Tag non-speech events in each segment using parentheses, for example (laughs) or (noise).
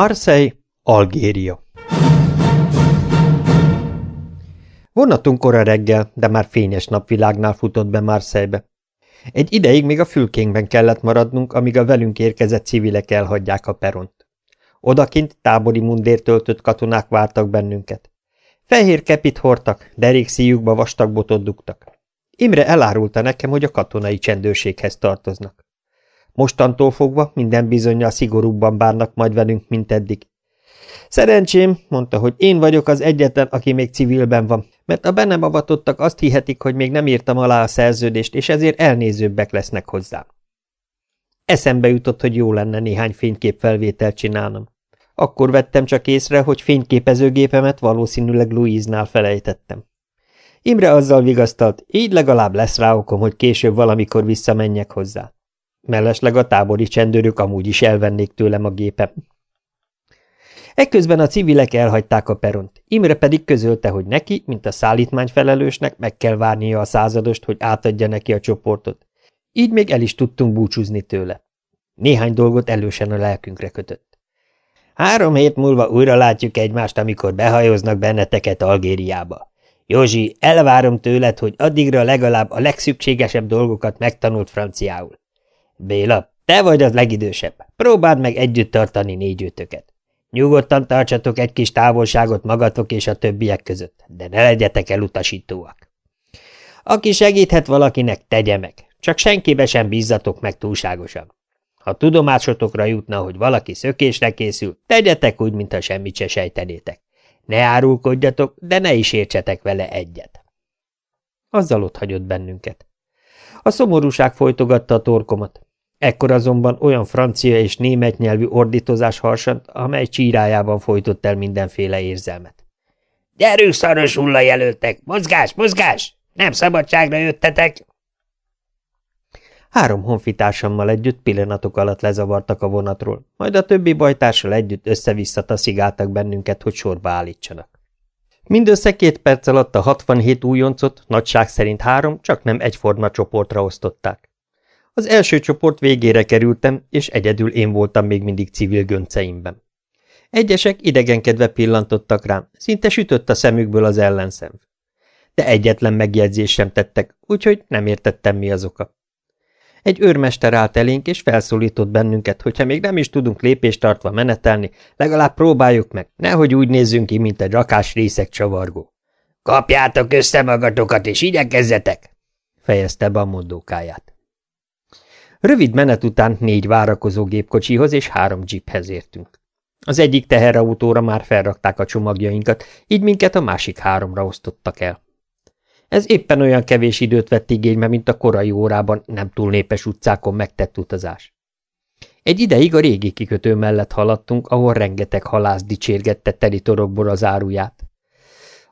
Marseille, Algéria Vonatunk kora reggel, de már fényes napvilágnál futott be Marseille-be. Egy ideig még a fülkénkben kellett maradnunk, amíg a velünk érkezett civilek elhagyják a peront. Odakint tábori mundért töltött katonák vártak bennünket. Fehér kepit hordtak, derékszíjukba vastag botot dugtak. Imre elárulta nekem, hogy a katonai csendőrséghez tartoznak. Mostantól fogva minden bizonyal szigorúbban bánnak majd velünk, mint eddig. Szerencsém, mondta, hogy én vagyok az egyetlen, aki még civilben van, mert a bennem avatottak azt hihetik, hogy még nem írtam alá a szerződést, és ezért elnézőbbek lesznek hozzám. Eszembe jutott, hogy jó lenne néhány fényképfelvételt csinálnom. Akkor vettem csak észre, hogy fényképezőgépemet valószínűleg Louise-nál felejtettem. Imre azzal vigasztalt, így legalább lesz rá okom, hogy később valamikor visszamenjek hozzá. Mellesleg a tábori csendőrök amúgy is elvennék tőlem a gépem. Ekközben a civilek elhagyták a peront, Imre pedig közölte, hogy neki, mint a szállítmányfelelősnek meg kell várnia a századost, hogy átadja neki a csoportot. Így még el is tudtunk búcsúzni tőle. Néhány dolgot elősen a lelkünkre kötött. Három hét múlva újra látjuk egymást, amikor behajóznak benneteket Algériába. Józsi, elvárom tőled, hogy addigra legalább a legszükségesebb dolgokat megtanult franciául. Béla, te vagy az legidősebb. Próbáld meg együtt tartani négy-ötöket. Nyugodtan tartsatok egy kis távolságot magatok és a többiek között, de ne legyetek elutasítóak. Aki segíthet valakinek, tegye meg, csak senkibe sem bízzatok meg túlságosan. Ha tudomásotokra jutna, hogy valaki szökésre készül, tegyetek úgy, mintha semmit se sejtenétek. Ne árulkodjatok, de ne is értsetek vele egyet. Azzal ott hagyott bennünket. A szomorúság folytogatta a torkomat. Ekkor azonban olyan francia és német nyelvű ordítozás harsant, amely csírájában folytott el mindenféle érzelmet. – Gyerünk, szaros jelöltek! Mozgás, mozgás! Nem szabadságra jöttetek! Három honfitársammal együtt pillanatok alatt lezavartak a vonatról, majd a többi bajtársal együtt össze-vissza taszigáltak bennünket, hogy sorba állítsanak. Mindössze két perc alatt a 67 újoncot, nagyság szerint három, csak nem egyforma csoportra osztották. Az első csoport végére kerültem, és egyedül én voltam még mindig civil gönceimben. Egyesek idegenkedve pillantottak rám, szinte sütött a szemükből az ellenszem. De egyetlen megjegyzés sem tettek, úgyhogy nem értettem mi az oka. Egy őrmester állt elénk, és felszólított bennünket, hogyha még nem is tudunk lépést tartva menetelni, legalább próbáljuk meg, nehogy úgy nézzünk ki, mint egy rakás részek csavargó. – Kapjátok össze magatokat, és igyekezzetek! – fejezte be a mondókáját. Rövid menet után négy várakozó gépkocsihoz és három jeephez értünk. Az egyik teherautóra már felrakták a csomagjainkat, így minket a másik háromra osztottak el. Ez éppen olyan kevés időt vett igénybe, mint a korai órában nem túl népes utcákon megtett utazás. Egy ideig a régi kikötő mellett haladtunk, ahol rengeteg halász dicsérgette teli torokból az áruját.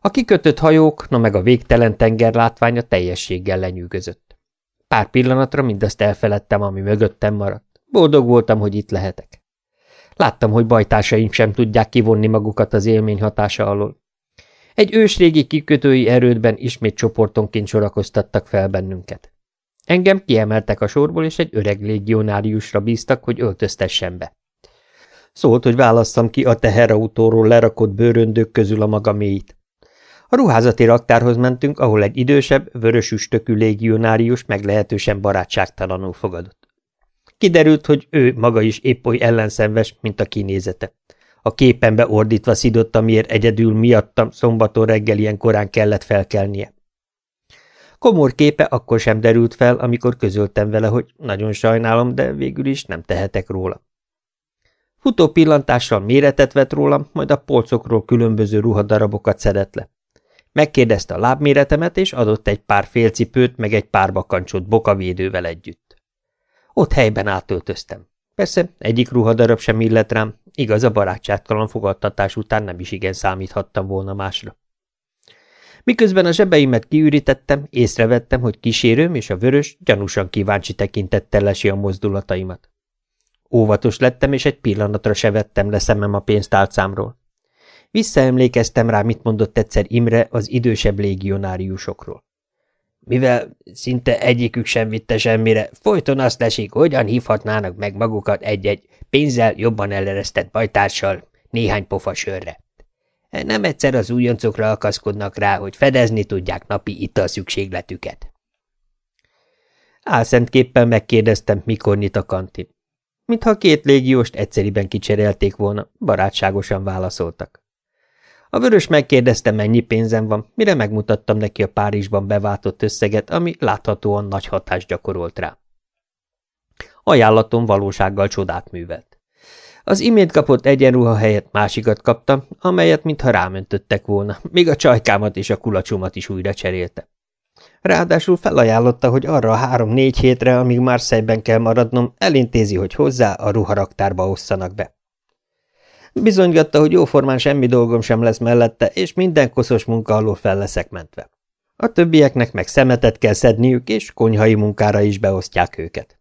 A kikötött hajók, na meg a végtelen tenger látványa teljességgel lenyűgözött. Pár pillanatra mindazt elfeledtem, ami mögöttem maradt. Boldog voltam, hogy itt lehetek. Láttam, hogy bajtársaim sem tudják kivonni magukat az élmény hatása alól. Egy ősrégi kikötői erődben ismét csoportonként sorakoztattak fel bennünket. Engem kiemeltek a sorból, és egy öreg légionáriusra bíztak, hogy öltöztessen be. Szólt, hogy válasszam ki a teherautóról lerakott bőröndők közül a maga. A ruházati raktárhoz mentünk, ahol egy idősebb, vörös üstökű légionárius meglehetősen barátságtalanul fogadott. Kiderült, hogy ő maga is épp oly ellenszenves, mint a kinézete. A képembe ordítva szidott, amiért egyedül miattam szombaton reggel ilyen korán kellett felkelnie. Komor képe akkor sem derült fel, amikor közöltem vele, hogy nagyon sajnálom, de végül is nem tehetek róla. Futó pillantással méretet vett rólam, majd a polcokról különböző ruhadarabokat szedett le. Megkérdezte a lábméretemet, és adott egy pár félcipőt, meg egy pár bakancsot bokavédővel együtt. Ott helyben átöltöztem. Persze egyik ruhadarab sem illet rám, igaz a barátságtalan fogadtatás után nem is igen számíthattam volna másra. Miközben a zsebeimet kiürítettem, észrevettem, hogy kísérőm és a vörös gyanúsan kíváncsi tekintettel lesi a mozdulataimat. Óvatos lettem, és egy pillanatra se vettem le szemem a pénztálcámról. Visszaemlékeztem rá, mit mondott egyszer Imre az idősebb légionáriusokról. mivel szinte egyikük sem vitte semmire, folyton azt lesik, hogyan hívhatnának meg magukat egy-egy pénzzel jobban eleresztett bajtárssal néhány pofa sörre. Nem egyszer az újoncokra akaszkodnak rá, hogy fedezni tudják napi ital szükségletüket. Álszentképpen megkérdeztem, mikor nyit a kantin. Mintha két légióst egyszeriben kicserélték volna, barátságosan válaszoltak. A vörös megkérdezte, mennyi pénzem van, mire megmutattam neki a Párizsban beváltott összeget, ami láthatóan nagy hatást gyakorolt rá. Ajánlatom valósággal csodát művelt. Az imént kapott egyenruha helyett másikat kaptam, amelyet mintha rámöntöttek volna, még a csajkámat és a kulacsomat is újra cserélte. Ráadásul felajánlotta, hogy arra a három-négy hétre, amíg már szejben kell maradnom, elintézi, hogy hozzá a ruharaktárba osszanak be. Bizonygatta, hogy jóformán semmi dolgom sem lesz mellette, és minden koszos munka alól fel leszek mentve. A többieknek meg szemetet kell szedniük, és konyhai munkára is beosztják őket.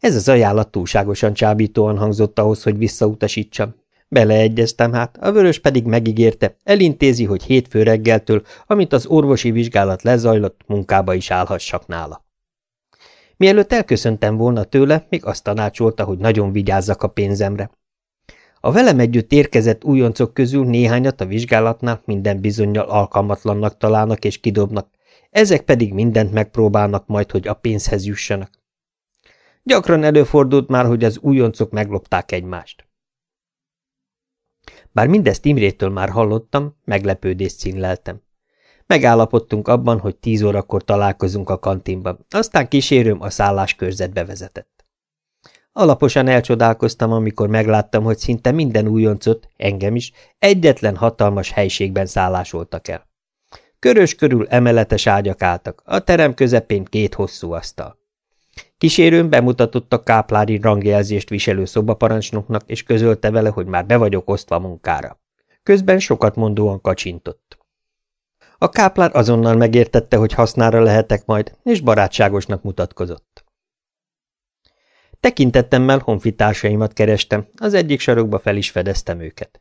Ez az ajánlat túlságosan csábítóan hangzott ahhoz, hogy visszautasítsam. Beleegyeztem hát, a vörös pedig megígérte, elintézi, hogy hétfő reggeltől, amint az orvosi vizsgálat lezajlott, munkába is állhassak nála. Mielőtt elköszöntem volna tőle, még azt tanácsolta, hogy nagyon vigyázzak a pénzemre. A velem együtt érkezett újoncok közül néhányat a vizsgálatnál minden bizonyal alkalmatlannak találnak és kidobnak, ezek pedig mindent megpróbálnak majd, hogy a pénzhez jussanak. Gyakran előfordult már, hogy az újoncok meglopták egymást. Bár mindezt Imrétől már hallottam, meglepődést színleltem. Megállapodtunk abban, hogy tíz órakor találkozunk a kantinban, aztán kísérőm a szálláskörzetbe vezetett. Alaposan elcsodálkoztam, amikor megláttam, hogy szinte minden újoncot, engem is, egyetlen hatalmas helységben szállásoltak el. Körös körül emeletes ágyak álltak, a terem közepén két hosszú asztal. Kísérőn bemutatott a káplári rangjelzést viselő szobaparancsnoknak, és közölte vele, hogy már be vagyok osztva munkára. Közben sokat mondóan kacsintott. A káplár azonnal megértette, hogy hasznára lehetek majd, és barátságosnak mutatkozott. Tekintettemmel honfitársaimat kerestem, az egyik sarokba fel is fedeztem őket.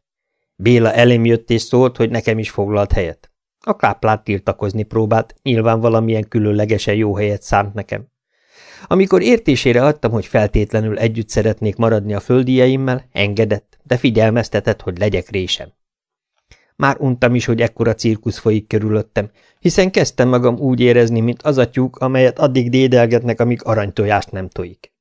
Béla elém jött és szólt, hogy nekem is foglalt helyet. A káplár tiltakozni próbált, nyilván valamilyen különlegesen jó helyet szánt nekem. Amikor értésére adtam, hogy feltétlenül együtt szeretnék maradni a földijeimmel, engedett, de figyelmeztetett, hogy legyek résem. Már untam is, hogy ekkora cirkusz folyik körülöttem, hiszen kezdtem magam úgy érezni, mint az a tyúk, amelyet addig dédelgetnek, amíg aranytojást nem tojik.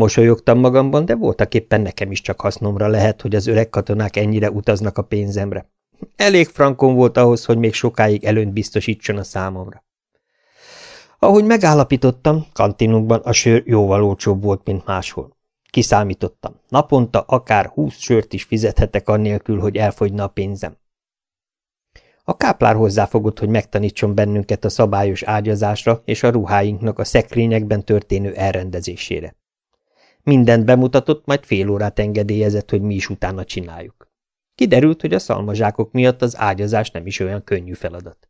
Mosolyogtam magamban, de voltak éppen nekem is csak hasznomra lehet, hogy az öreg katonák ennyire utaznak a pénzemre. Elég frankon volt ahhoz, hogy még sokáig előnyt biztosítson a számomra. Ahogy megállapítottam, kantinunkban a sör jóval olcsóbb volt, mint máshol. Kiszámítottam. Naponta akár húsz sört is fizethetek annélkül, hogy elfogyna a pénzem. A káplár hozzáfogott, hogy megtanítson bennünket a szabályos ágyazásra és a ruháinknak a szekrényekben történő elrendezésére. Mindent bemutatott, majd fél órát engedélyezett, hogy mi is utána csináljuk. Kiderült, hogy a szalmazsákok miatt az ágyazás nem is olyan könnyű feladat.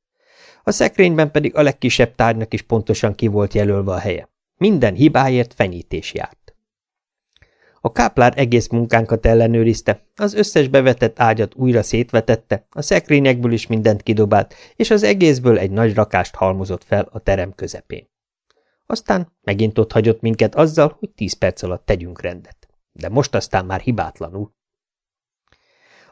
A szekrényben pedig a legkisebb tárgynak is pontosan ki volt jelölve a helye. Minden hibáért fenyítés járt. A káplár egész munkánkat ellenőrizte, az összes bevetett ágyat újra szétvetette, a szekrényekből is mindent kidobált, és az egészből egy nagy rakást halmozott fel a terem közepén. Aztán megint ott hagyott minket azzal, hogy tíz perc alatt tegyünk rendet. De most aztán már hibátlanul.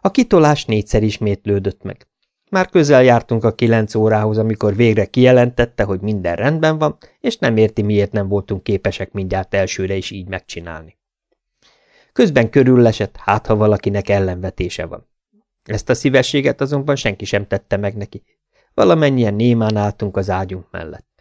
A kitolás négyszer ismétlődött meg. Már közel jártunk a kilenc órához, amikor végre kijelentette, hogy minden rendben van, és nem érti, miért nem voltunk képesek mindjárt elsőre is így megcsinálni. Közben körüllesett, hát ha valakinek ellenvetése van. Ezt a szívességet azonban senki sem tette meg neki. Valamennyien némán álltunk az ágyunk mellett.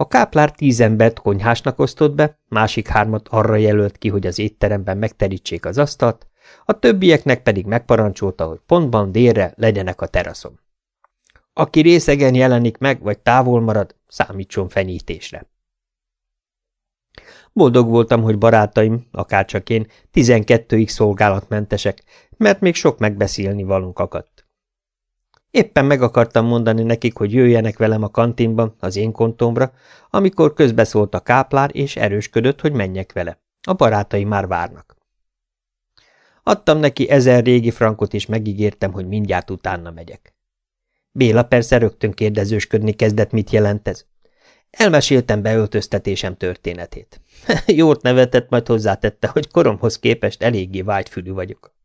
A káplár tíz embert konyhásnak osztott be, másik hármat arra jelölt ki, hogy az étteremben megterítsék az asztalt, a többieknek pedig megparancsolta, hogy pontban délre legyenek a teraszon. Aki részegen jelenik meg, vagy távol marad, számítson fenyítésre. Boldog voltam, hogy barátaim, akárcsak én, tizenkettőig szolgálatmentesek, mert még sok megbeszélni valunk akadt. Éppen meg akartam mondani nekik, hogy jöjjenek velem a kantinba, az én kontomra, amikor közbeszólt a káplár, és erősködött, hogy menjek vele. A barátai már várnak. Adtam neki ezer régi frankot, és megígértem, hogy mindjárt utána megyek. Béla persze rögtön kérdezősködni kezdett, mit jelent ez. Elmeséltem beöltöztetésem történetét. (laughs) Jót nevetett, majd hozzátette, hogy koromhoz képest eléggé vágyfülű vagyok.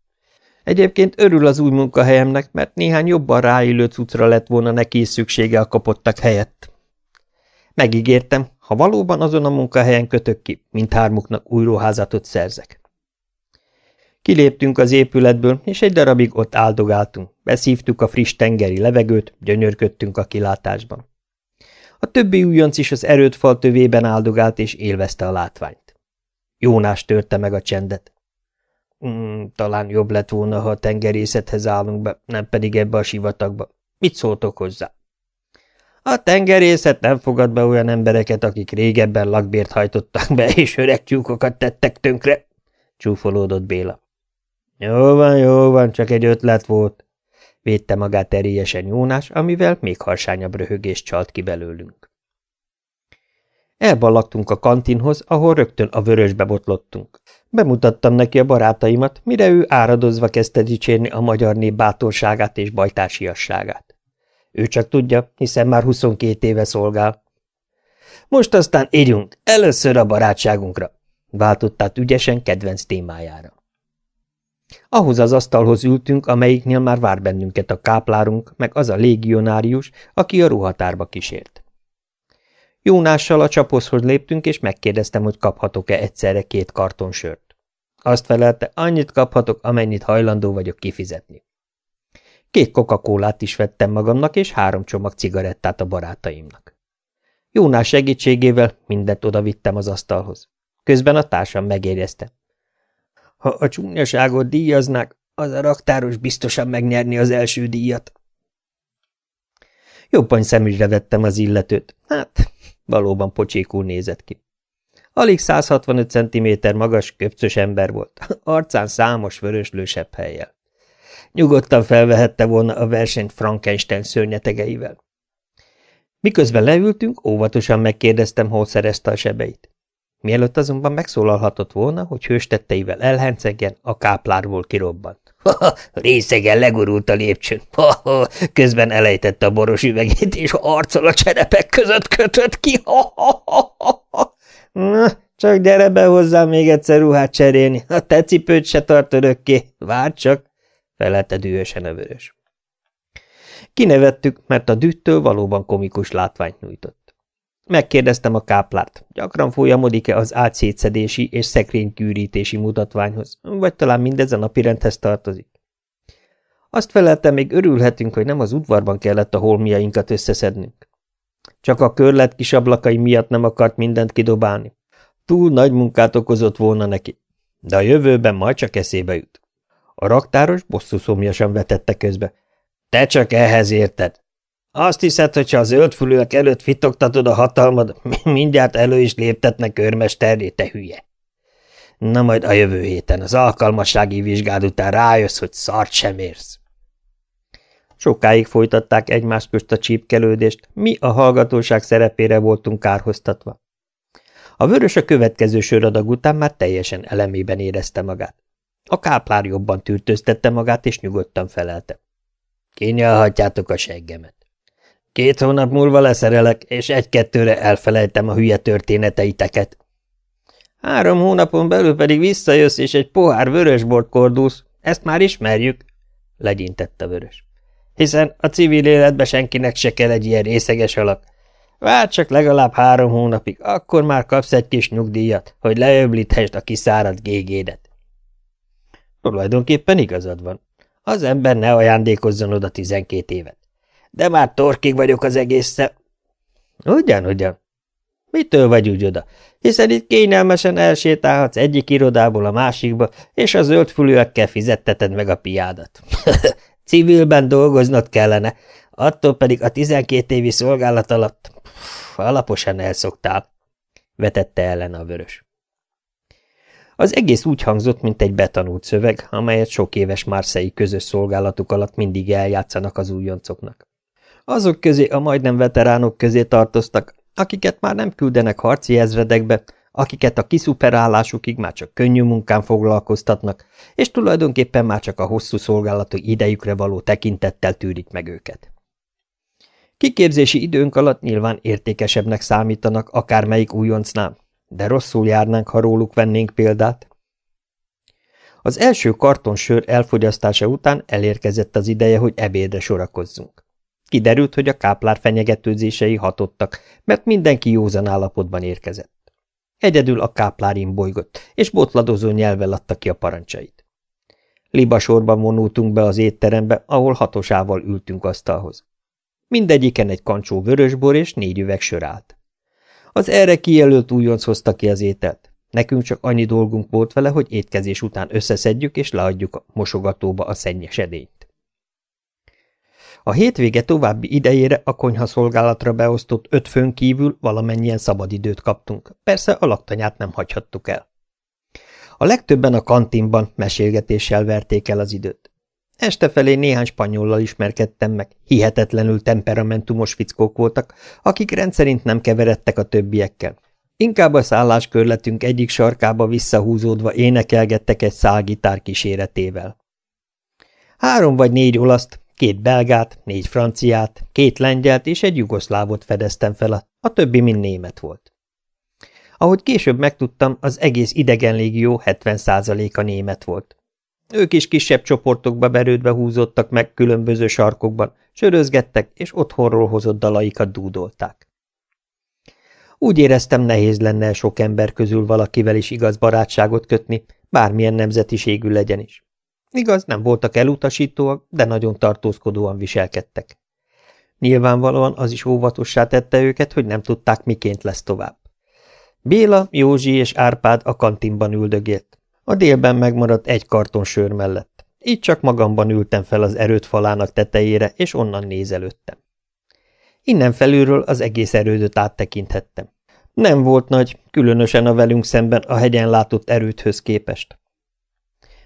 Egyébként örül az új munkahelyemnek, mert néhány jobban ráillő cuccra lett volna neki is szüksége a kapottak helyett. Megígértem, ha valóban azon a munkahelyen kötök ki, mint hármuknak új ruházatot szerzek. Kiléptünk az épületből, és egy darabig ott áldogáltunk, beszívtuk a friss tengeri levegőt, gyönyörködtünk a kilátásban. A többi újonc is az erőt fal tövében áldogált, és élvezte a látványt. Jónás törte meg a csendet. Mm, talán jobb lett volna, ha a tengerészethez állunk be, nem pedig ebbe a sivatagba. Mit szóltok hozzá? A tengerészet nem fogad be olyan embereket, akik régebben lakbért hajtottak be, és öreg tyúkokat tettek tönkre, csúfolódott Béla. Jó van, jó van, csak egy ötlet volt, védte magát erélyesen Jónás, amivel még harsányabb röhögés csalt ki belőlünk. Elballagtunk a kantinhoz, ahol rögtön a vörösbe botlottunk. Bemutattam neki a barátaimat, mire ő áradozva kezdte dicsérni a magyar nép bátorságát és bajtársiasságát. Ő csak tudja, hiszen már 22 éve szolgál. Most aztán írjunk, először a barátságunkra, váltott ügyesen kedvenc témájára. Ahhoz az asztalhoz ültünk, amelyiknél már vár bennünket a káplárunk, meg az a légionárius, aki a ruhatárba kísért. Jónással a csapozhoz léptünk, és megkérdeztem, hogy kaphatok-e egyszerre két karton sört. Azt felelte, annyit kaphatok, amennyit hajlandó vagyok kifizetni. Két coca is vettem magamnak, és három csomag cigarettát a barátaimnak. Jónás segítségével mindent odavittem az asztalhoz. Közben a társam megérezte. Ha a csúnyaságot díjaznák, az a raktáros biztosan megnyerni az első díjat. Jobban szemügyre vettem az illetőt. Hát, valóban pocsékul nézett ki. Alig 165 cm magas, köpcös ember volt, (laughs) arcán számos vöröslősebb helyjel. Nyugodtan felvehette volna a versenyt Frankenstein szörnyetegeivel. Miközben leültünk, óvatosan megkérdeztem, hol szerezte a sebeit. Mielőtt azonban megszólalhatott volna, hogy hőstetteivel elhencegjen, a káplárból kirobbant. Ha, (laughs) részegen legurult a lépcsőn. Ha, (laughs) ha, közben elejtette a boros üvegét, és arccal a cserepek között kötött ki. Ha, ha, ha, ha, ha. Na, csak gyere be hozzám még egyszer ruhát cserélni. A te cipőt se tart örökké. Várj csak, felelte dühösen a vörös. Kinevettük, mert a düttől valóban komikus látványt nyújtott. Megkérdeztem a káplárt, gyakran folyamodik-e az átszétszedési és szekrénykűrítési mutatványhoz, vagy talán mindez a napirendhez tartozik. Azt felelte, még örülhetünk, hogy nem az udvarban kellett a holmiainkat összeszednünk. Csak a körlet kis ablakai miatt nem akart mindent kidobálni. Túl nagy munkát okozott volna neki, de a jövőben majd csak eszébe jut. A raktáros bosszú szomjasan vetette közbe. Te csak ehhez érted. Azt hiszed, hogyha a zöldfülőek előtt fitoktatod a hatalmad, mindjárt elő is léptetnek őrmesterré, te hülye. Na majd a jövő héten az alkalmassági vizsgád után rájössz, hogy szart sem érsz. Sokáig folytatták egymás közt a csípkelődést, mi a hallgatóság szerepére voltunk kárhoztatva. A vörös a következő söradag után már teljesen elemében érezte magát. A káplár jobban tűrtöztette magát, és nyugodtan felelte. Kényelhatjátok a seggemet. Két hónap múlva leszerelek, és egy-kettőre elfelejtem a hülye történeteiteket. Három hónapon belül pedig visszajössz, és egy pohár vörösbort kordulsz. Ezt már ismerjük, legyintette vörös. Hiszen a civil életbe senkinek se kell egy ilyen részeges alak. Várj csak legalább három hónapig, akkor már kapsz egy kis nyugdíjat, hogy leöblíthessd a kiszáradt gégédet. Tulajdonképpen igazad van. Az ember ne ajándékozzon oda tizenkét évet de már torkig vagyok az egészszel. Ugyan, ugyan. Mitől vagy úgy oda? Hiszen itt kényelmesen elsétálhatsz egyik irodából a másikba, és a zöldfülűekkel fizetteted meg a piádat. (laughs) Civilben dolgoznod kellene, attól pedig a tizenkét évi szolgálat alatt pff, alaposan elszoktál, vetette ellen a vörös. Az egész úgy hangzott, mint egy betanult szöveg, amelyet sok éves márszei közös szolgálatuk alatt mindig eljátszanak az újoncoknak. Azok közé a majdnem veteránok közé tartoztak, akiket már nem küldenek harci ezredekbe, akiket a kiszuperálásukig már csak könnyű munkán foglalkoztatnak, és tulajdonképpen már csak a hosszú szolgálati idejükre való tekintettel tűrik meg őket. Kiképzési időnk alatt nyilván értékesebbnek számítanak akármelyik újoncnál, de rosszul járnánk, ha róluk vennénk példát. Az első karton sör elfogyasztása után elérkezett az ideje, hogy ebédre sorakozzunk. Kiderült, hogy a káplár fenyegetőzései hatottak, mert mindenki józan állapotban érkezett. Egyedül a káplár imbolygott, és botladozó nyelvvel adta ki a parancsait. Libasorban vonultunk be az étterembe, ahol hatosával ültünk asztalhoz. Mindegyiken egy kancsó vörösbor és négy üveg sör állt. Az erre kijelölt újonc hozta ki az ételt. Nekünk csak annyi dolgunk volt vele, hogy étkezés után összeszedjük és leadjuk a mosogatóba a szennyes edényt. A hétvége további idejére a konyha szolgálatra beosztott öt főn kívül valamennyien szabadidőt kaptunk, persze a laktanyát nem hagyhattuk el. A legtöbben a kantinban mesélgetéssel verték el az időt. Este felé néhány spanyollal ismerkedtem meg, hihetetlenül temperamentumos fickók voltak, akik rendszerint nem keveredtek a többiekkel. Inkább a szálláskörletünk egyik sarkába visszahúzódva énekelgettek egy szálgitár kíséretével. Három vagy négy olaszt, két belgát, négy franciát, két lengyelt és egy jugoszlávot fedeztem fel, a többi mind német volt. Ahogy később megtudtam, az egész idegenlégió 70%-a német volt. Ők is kisebb csoportokba berődve húzottak meg különböző sarkokban, sörözgettek, és otthonról hozott dalaikat dúdolták. Úgy éreztem, nehéz lenne sok ember közül valakivel is igaz barátságot kötni, bármilyen nemzetiségű legyen is. Igaz, nem voltak elutasítóak, de nagyon tartózkodóan viselkedtek. Nyilvánvalóan az is óvatossá tette őket, hogy nem tudták, miként lesz tovább. Béla, Józsi és Árpád a kantinban üldögélt. A délben megmaradt egy karton sör mellett. Így csak magamban ültem fel az erőt falának tetejére, és onnan nézelődtem. Innen felülről az egész erődöt áttekinthettem. Nem volt nagy, különösen a velünk szemben a hegyen látott erődhöz képest.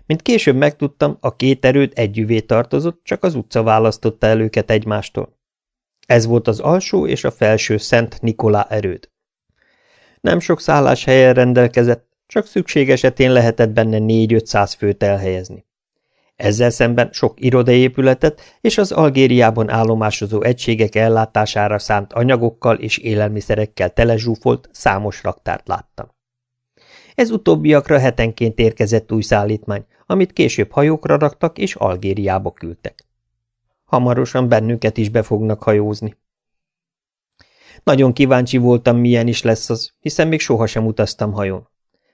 Mint később megtudtam, a két erőd együvé tartozott, csak az utca választotta el őket egymástól. Ez volt az alsó és a felső Szent Nikolá erőd. Nem sok szálláshelyen rendelkezett, csak szükség esetén lehetett benne négy-ötszáz főt elhelyezni. Ezzel szemben sok irodaépületet és az Algériában állomásozó egységek ellátására szánt anyagokkal és élelmiszerekkel telezsúfolt számos raktárt láttam. Ez utóbbiakra hetenként érkezett új szállítmány, amit később hajókra raktak és Algériába küldtek. Hamarosan bennünket is be fognak hajózni. Nagyon kíváncsi voltam, milyen is lesz az, hiszen még sohasem utaztam hajón.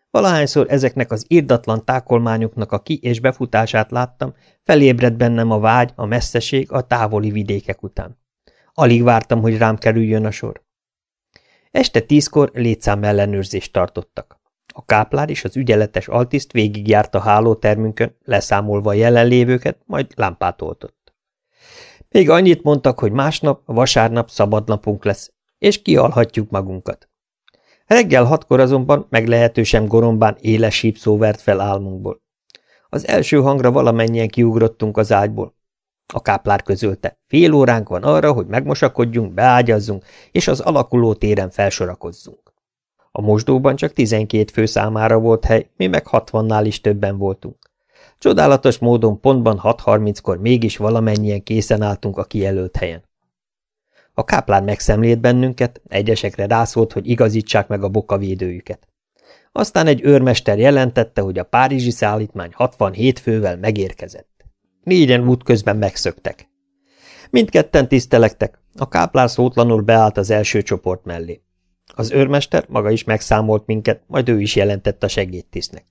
Valahányszor ezeknek az irdatlan tákolmányoknak a ki- és befutását láttam, felébredt bennem a vágy, a messzeség a távoli vidékek után. Alig vártam, hogy rám kerüljön a sor. Este tízkor létszám ellenőrzést tartottak. A káplár és az ügyeletes altiszt végigjárt a hálótermünkön, leszámolva a jelenlévőket, majd lámpát oltott. Még annyit mondtak, hogy másnap, vasárnap szabadnapunk lesz, és kialhatjuk magunkat. Reggel hatkor azonban meglehetősen gorombán éles sípszó vert fel álmunkból. Az első hangra valamennyien kiugrottunk az ágyból. A káplár közölte, fél óránk van arra, hogy megmosakodjunk, beágyazzunk, és az alakuló téren felsorakozzunk. A mosdóban csak tizenkét fő számára volt hely, mi meg hatvannál is többen voltunk. Csodálatos módon pontban 6.30-kor mégis valamennyien készen álltunk a kijelölt helyen. A káplán megszemlélt bennünket, egyesekre rászólt, hogy igazítsák meg a bokavédőjüket. Aztán egy őrmester jelentette, hogy a párizsi szállítmány 67 fővel megérkezett. Négyen útközben megszöktek. Mindketten tisztelektek, a káplár szótlanul beállt az első csoport mellé. Az őrmester maga is megszámolt minket, majd ő is jelentett a segédtisztnek.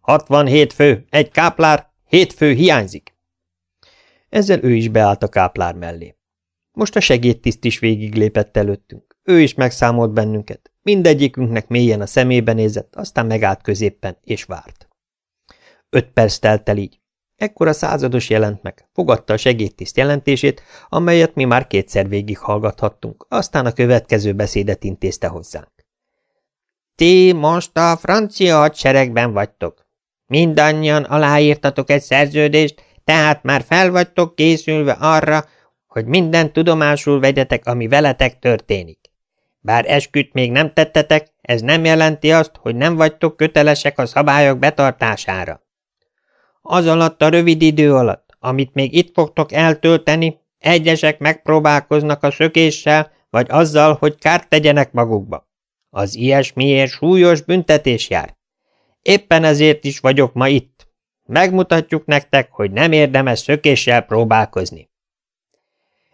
67 fő, egy káplár, hét fő hiányzik. Ezzel ő is beállt a káplár mellé. Most a segédtiszt is végiglépett előttünk. Ő is megszámolt bennünket. Mindegyikünknek mélyen a szemébe nézett, aztán megállt középpen, és várt. Öt perc telt el így. Ekkor a százados jelent meg, fogadta a segédtiszt jelentését, amelyet mi már kétszer végighallgathattunk, aztán a következő beszédet intézte hozzánk. Ti most a francia hadseregben vagytok. Mindannyian aláírtatok egy szerződést, tehát már fel vagytok készülve arra, hogy minden tudomásul vegyetek, ami veletek történik. Bár esküt még nem tettetek, ez nem jelenti azt, hogy nem vagytok kötelesek a szabályok betartására. Az alatt a rövid idő alatt, amit még itt fogtok eltölteni, Egyesek megpróbálkoznak a szökéssel, vagy azzal, hogy kárt tegyenek magukba. Az ilyesmiért súlyos büntetés jár. Éppen ezért is vagyok ma itt. Megmutatjuk nektek, hogy nem érdemes szökéssel próbálkozni.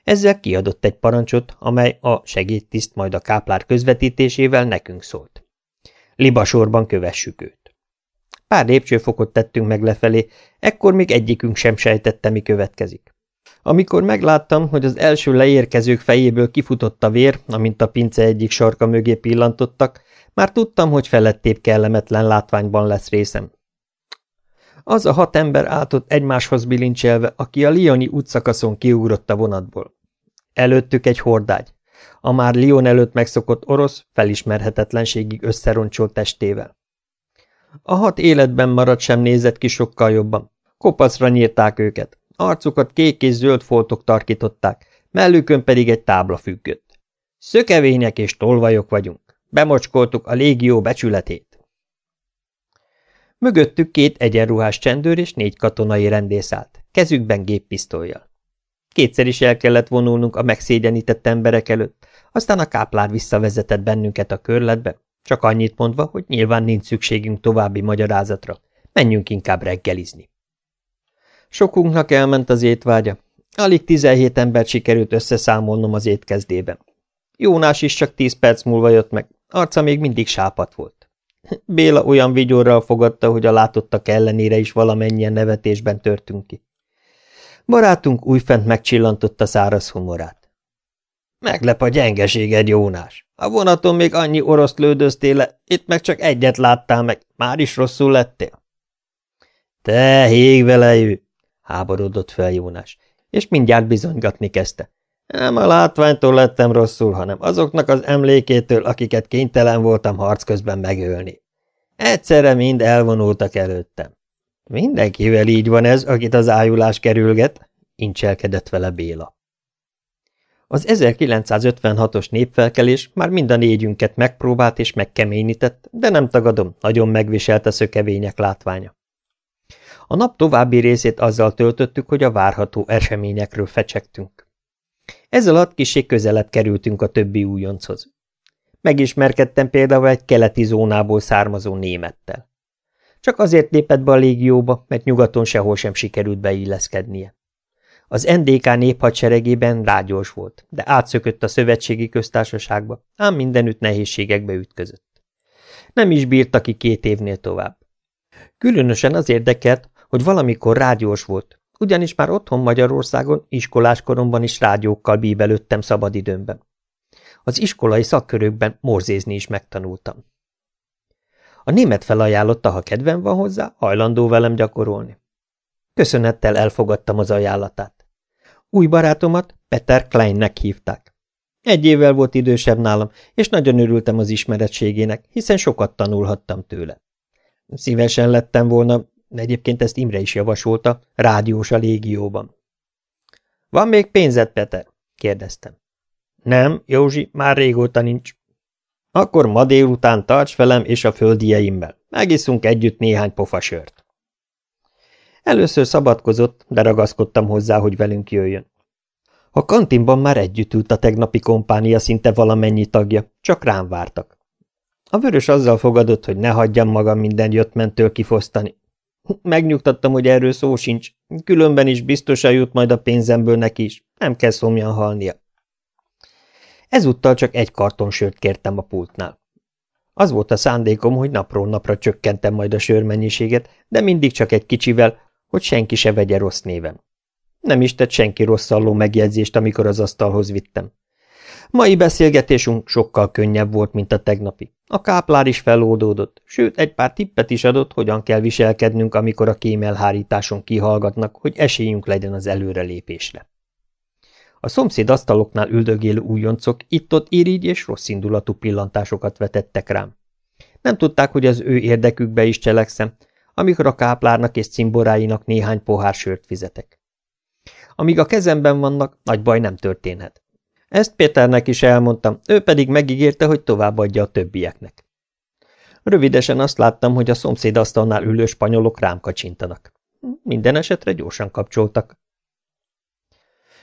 Ezzel kiadott egy parancsot, amely a segédtiszt majd a káplár közvetítésével nekünk szólt. Libasorban kövessük őt. Pár lépcsőfokot tettünk meg lefelé, ekkor még egyikünk sem sejtette, mi következik. Amikor megláttam, hogy az első leérkezők fejéből kifutott a vér, amint a pince egyik sarka mögé pillantottak, már tudtam, hogy felettébb kellemetlen látványban lesz részem. Az a hat ember áltott egymáshoz bilincselve, aki a Lioni útszakaszon kiugrott a vonatból. Előttük egy hordágy, a már Lion előtt megszokott orosz, felismerhetetlenségig összeroncsolt testével. A hat életben maradt sem nézett ki sokkal jobban. Kopaszra nyírták őket, arcukat kék és zöld foltok tarkították, mellükön pedig egy tábla függött. Szökevények és tolvajok vagyunk. Bemocskoltuk a légió becsületét. Mögöttük két egyenruhás csendőr és négy katonai rendész állt, kezükben géppisztolyjal. Kétszer is el kellett vonulnunk a megszégyenített emberek előtt, aztán a káplár visszavezetett bennünket a körletbe, csak annyit mondva, hogy nyilván nincs szükségünk további magyarázatra, menjünk inkább reggelizni. Sokunknak elment az étvágya. Alig 17 embert sikerült összeszámolnom az étkezdében. Jónás is csak tíz perc múlva jött meg, arca még mindig sápat volt. (laughs) Béla olyan vigyorral fogadta, hogy a látottak ellenére is valamennyien nevetésben törtünk ki. Barátunk újfent megcsillantotta száraz humorát. Meglep a gyengeséged, Jónás. A vonaton még annyi oroszt lődöztél le, itt meg csak egyet láttál meg, már is rosszul lettél. Te, híg vele ő, háborodott fel Jónás, és mindjárt bizonygatni kezdte. Nem a látványtól lettem rosszul, hanem azoknak az emlékétől, akiket kénytelen voltam harc közben megölni. Egyszerre mind elvonultak előttem. Mindenkivel így van ez, akit az ájulás kerülget, incselkedett vele Béla. Az 1956-os népfelkelés már mind a négyünket megpróbált és megkeményített, de nem tagadom, nagyon megviselt a szökevények látványa. A nap további részét azzal töltöttük, hogy a várható eseményekről fecsegtünk. Ez alatt kisé közelebb kerültünk a többi újonchoz. Megismerkedtem például egy keleti zónából származó némettel. Csak azért lépett be a légióba, mert nyugaton sehol sem sikerült beilleszkednie. Az NDK néphadseregében rágyors volt, de átszökött a szövetségi köztársaságba, ám mindenütt nehézségekbe ütközött. Nem is bírta ki két évnél tovább. Különösen az érdekelt, hogy valamikor rádiós volt, ugyanis már otthon Magyarországon iskolás koromban is rádiókkal bíbelődtem szabadidőmben. Az iskolai szakkörökben morzézni is megtanultam. A német felajánlotta, ha kedvem van hozzá, hajlandó velem gyakorolni. Köszönettel elfogadtam az ajánlatát. Új barátomat Peter Kleinnek hívták. Egy évvel volt idősebb nálam, és nagyon örültem az ismeretségének, hiszen sokat tanulhattam tőle. Szívesen lettem volna, egyébként ezt Imre is javasolta, rádiós a légióban. – Van még pénzed, Peter? – kérdeztem. – Nem, Józsi, már régóta nincs. – Akkor ma délután tarts velem és a földieimmel. Megiszunk együtt néhány pofasört. Először szabadkozott, de ragaszkodtam hozzá, hogy velünk jöjjön. A kantinban már együtt ült a tegnapi kompánia szinte valamennyi tagja, csak rám vártak. A vörös azzal fogadott, hogy ne hagyjam magam minden jöttmentől kifosztani. Megnyugtattam, hogy erről szó sincs, különben is biztosan jut majd a pénzemből neki is, nem kell szomjan halnia. Ezúttal csak egy karton sört kértem a pultnál. Az volt a szándékom, hogy napról napra csökkentem majd a sörmennyiséget, de mindig csak egy kicsivel, hogy senki se vegye rossz néven. Nem is tett senki rosszalló megjegyzést, amikor az asztalhoz vittem. Mai beszélgetésünk sokkal könnyebb volt, mint a tegnapi. A káplár is feloldódott, sőt, egy pár tippet is adott, hogyan kell viselkednünk, amikor a kémelhárításon kihallgatnak, hogy esélyünk legyen az előrelépésre. A szomszéd asztaloknál üldögélő újoncok itt-ott irigy és rosszindulatú pillantásokat vetettek rám. Nem tudták, hogy az ő érdekükbe is cselekszem, amikor a káplárnak és cimboráinak néhány pohár sört fizetek. Amíg a kezemben vannak, nagy baj nem történhet. Ezt Péternek is elmondtam, ő pedig megígérte, hogy továbbadja a többieknek. Rövidesen azt láttam, hogy a szomszéd asztalnál ülő spanyolok rám kacsintanak. Minden esetre gyorsan kapcsoltak.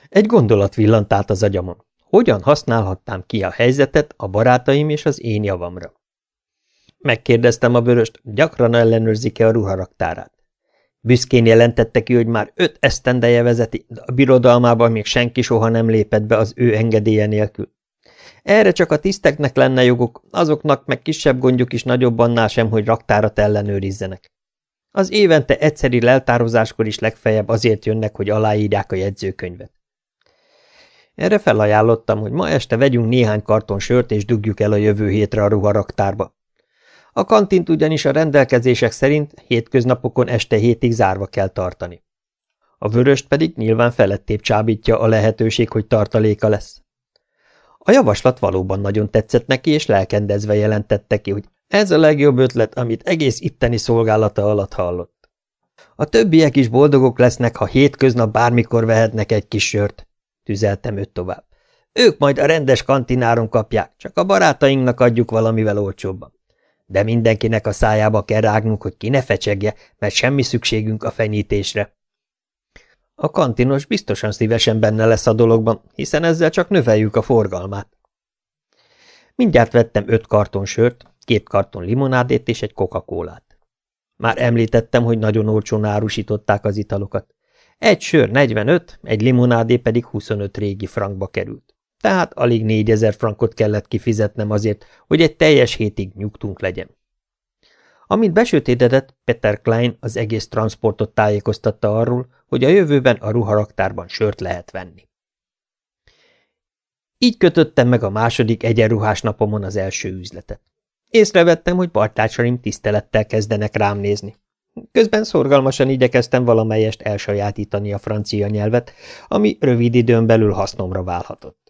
Egy gondolat villant át az agyamon. Hogyan használhattam ki a helyzetet a barátaim és az én javamra? Megkérdeztem a vöröst, gyakran ellenőrzik-e a ruharaktárát. Büszkén jelentette ki, hogy már öt esztendeje vezeti, de a birodalmában még senki soha nem lépett be az ő engedélye nélkül. Erre csak a tiszteknek lenne joguk, azoknak meg kisebb gondjuk is nagyobb annál sem, hogy raktárat ellenőrizzenek. Az évente egyszeri leltározáskor is legfeljebb azért jönnek, hogy aláírják a jegyzőkönyvet. Erre felajánlottam, hogy ma este vegyünk néhány karton sört és dugjuk el a jövő hétre a ruharaktárba. A kantint ugyanis a rendelkezések szerint hétköznapokon este hétig zárva kell tartani. A vöröst pedig nyilván felettébb csábítja a lehetőség, hogy tartaléka lesz. A javaslat valóban nagyon tetszett neki, és lelkendezve jelentette ki, hogy ez a legjobb ötlet, amit egész itteni szolgálata alatt hallott. A többiek is boldogok lesznek, ha hétköznap bármikor vehetnek egy kis sört, tüzeltem őt tovább. Ők majd a rendes kantináron kapják, csak a barátainknak adjuk valamivel olcsóbban. De mindenkinek a szájába kell rágnunk, hogy ki ne fecsegje, mert semmi szükségünk a fenyítésre. A kantinos biztosan szívesen benne lesz a dologban, hiszen ezzel csak növeljük a forgalmát. Mindjárt vettem öt karton sört, két karton limonádét és egy Coca-Colát. Már említettem, hogy nagyon olcsón árusították az italokat. Egy sör 45, egy limonádé pedig 25 régi frankba került. Tehát alig 4000 frankot kellett kifizetnem azért, hogy egy teljes hétig nyugtunk legyen. Amint besötétedett, Peter Klein az egész transportot tájékoztatta arról, hogy a jövőben a ruharaktárban sört lehet venni. Így kötöttem meg a második egyenruhás napomon az első üzletet. Észrevettem, hogy bartársaim tisztelettel kezdenek rám nézni. Közben szorgalmasan igyekeztem valamelyest elsajátítani a francia nyelvet, ami rövid időn belül hasznomra válhatott.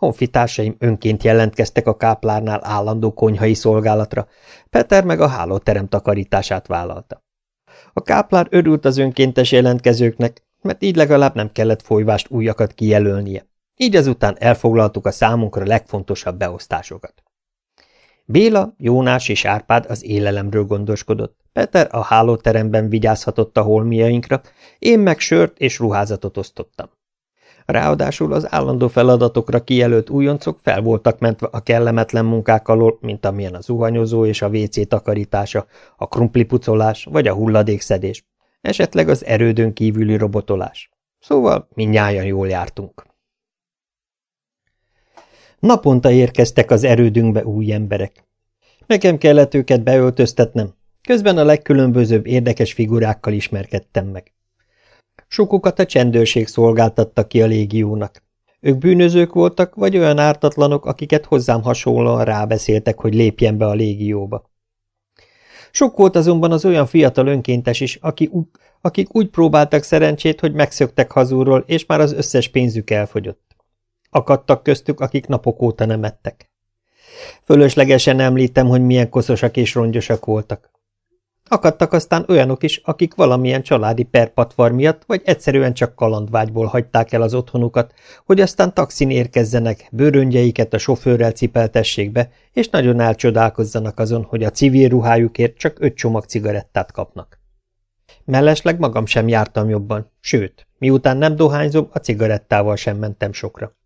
Honfitársaim önként jelentkeztek a káplárnál állandó konyhai szolgálatra, Peter meg a hálóterem takarítását vállalta. A káplár örült az önkéntes jelentkezőknek, mert így legalább nem kellett folyvást újakat kijelölnie. Így azután elfoglaltuk a számunkra legfontosabb beosztásokat. Béla, Jónás és Árpád az élelemről gondoskodott, Peter a hálóteremben vigyázhatott a holmiainkra, én meg sört és ruházatot osztottam. Ráadásul az állandó feladatokra kijelölt újoncok fel voltak mentve a kellemetlen munkák alól, mint amilyen a zuhanyozó és a WC takarítása, a krumplipucolás vagy a hulladékszedés, esetleg az erődön kívüli robotolás. Szóval mindnyájan jól jártunk. Naponta érkeztek az erődünkbe új emberek. Nekem kellett őket beöltöztetnem, közben a legkülönbözőbb érdekes figurákkal ismerkedtem meg. Sokukat a csendőrség szolgáltatta ki a légiónak. Ők bűnözők voltak, vagy olyan ártatlanok, akiket hozzám hasonlóan rábeszéltek, hogy lépjen be a légióba. Sok volt azonban az olyan fiatal önkéntes is, akik, akik úgy próbáltak szerencsét, hogy megszöktek hazúról, és már az összes pénzük elfogyott. Akadtak köztük, akik napok óta nem ettek. Fölöslegesen említem, hogy milyen koszosak és rongyosak voltak. Akadtak aztán olyanok is, akik valamilyen családi perpatvar miatt, vagy egyszerűen csak kalandvágyból hagyták el az otthonukat, hogy aztán taxin érkezzenek, bőröngyeiket a sofőrrel cipeltessék be, és nagyon elcsodálkozzanak azon, hogy a civil ruhájukért csak öt csomag cigarettát kapnak. Mellesleg magam sem jártam jobban, sőt, miután nem dohányzom, a cigarettával sem mentem sokra.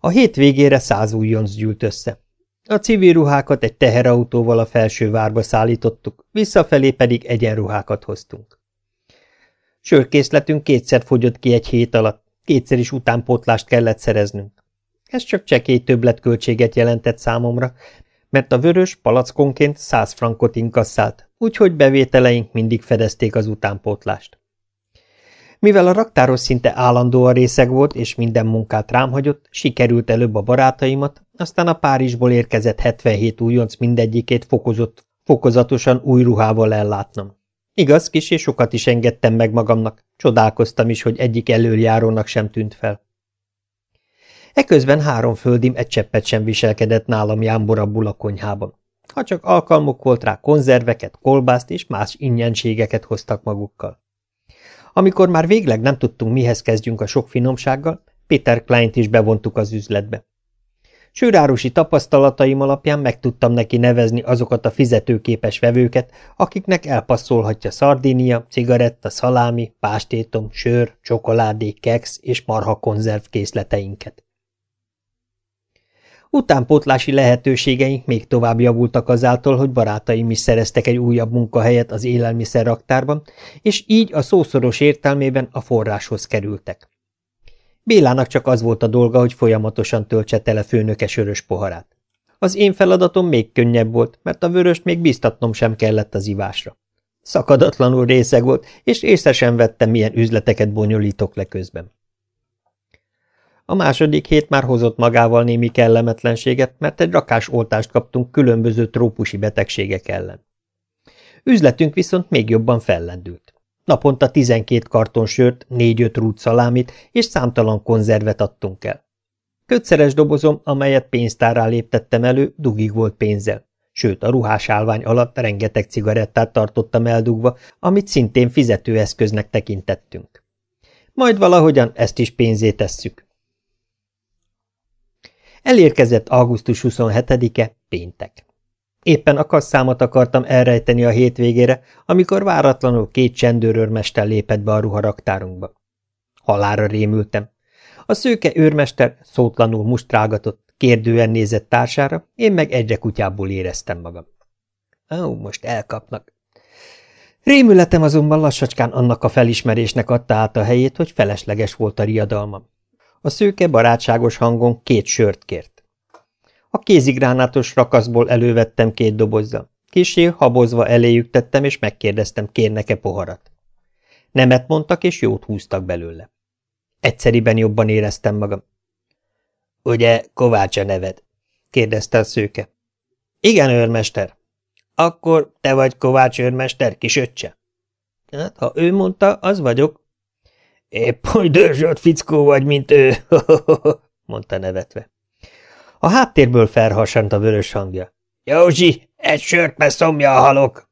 A hét végére száz újonc gyűlt össze. A civil ruhákat egy teherautóval a felső várba szállítottuk, visszafelé pedig egyenruhákat hoztunk. Sörkészletünk kétszer fogyott ki egy hét alatt, kétszer is utánpótlást kellett szereznünk. Ez csak csekély többletköltséget jelentett számomra, mert a vörös palackonként száz frankot inkasszált, úgyhogy bevételeink mindig fedezték az utánpótlást. Mivel a raktáros szinte állandóan részeg volt, és minden munkát rám hagyott, sikerült előbb a barátaimat, aztán a Párizsból érkezett 77 újonc mindegyikét fokozott, fokozatosan új ruhával ellátnom. Igaz, kis és sokat is engedtem meg magamnak, csodálkoztam is, hogy egyik előjárónak sem tűnt fel. Eközben három földim egy cseppet sem viselkedett nálam jámborabbul a konyhában. Ha csak alkalmuk volt rá, konzerveket, kolbászt és más ingyenségeket hoztak magukkal. Amikor már végleg nem tudtunk mihez kezdjünk a sok finomsággal, Peter Kleint is bevontuk az üzletbe. Sőrárusi tapasztalataim alapján meg tudtam neki nevezni azokat a fizetőképes vevőket, akiknek elpasszolhatja szardínia, cigaretta, szalámi, pástétom, sör, csokoládé, keks és marha konzerv készleteinket. Utánpótlási lehetőségeink még tovább javultak azáltal, hogy barátaim is szereztek egy újabb munkahelyet az élelmiszerraktárban, és így a szószoros értelmében a forráshoz kerültek. Bélának csak az volt a dolga, hogy folyamatosan töltse tele főnöke sörös poharát. Az én feladatom még könnyebb volt, mert a vöröst még biztatnom sem kellett az ivásra. Szakadatlanul részeg volt, és észre sem vettem, milyen üzleteket bonyolítok le közben. A második hét már hozott magával némi kellemetlenséget, mert egy rakás oltást kaptunk különböző trópusi betegségek ellen. Üzletünk viszont még jobban fellendült. Naponta tizenkét karton sört, négy-öt rút szalámit és számtalan konzervet adtunk el. Kötszeres dobozom, amelyet pénztárrá léptettem elő, dugig volt pénzzel, sőt a ruhás állvány alatt rengeteg cigarettát tartottam eldugva, amit szintén fizetőeszköznek tekintettünk. Majd valahogyan ezt is pénzé tesszük. Elérkezett augusztus 27-e, péntek. Éppen a kasszámat akartam elrejteni a hétvégére, amikor váratlanul két csendőrőrmester lépett be a ruharaktárunkba. Halára rémültem. A szőke őrmester szótlanul mustrágatott, kérdően nézett társára, én meg egyre kutyából éreztem magam. Ó, most elkapnak. Rémületem azonban lassacskán annak a felismerésnek adta át a helyét, hogy felesleges volt a riadalmam. A szőke barátságos hangon két sört kért. A kézigránátos rakaszból elővettem két dobozzal. Kisé habozva eléjük tettem, és megkérdeztem, kérnek-e poharat. Nemet mondtak, és jót húztak belőle. Egyszeriben jobban éreztem magam. – Ugye Kovács a neved? – kérdezte a szőke. – Igen, őrmester. – Akkor te vagy Kovács őrmester, kisöccse? – Hát, ha ő mondta, az vagyok. – Épp, hogy dörzsölt fickó vagy, mint ő, (laughs) mondta nevetve. A háttérből felhasant a vörös hangja. Józsi, egy sört, mert szomja a halok!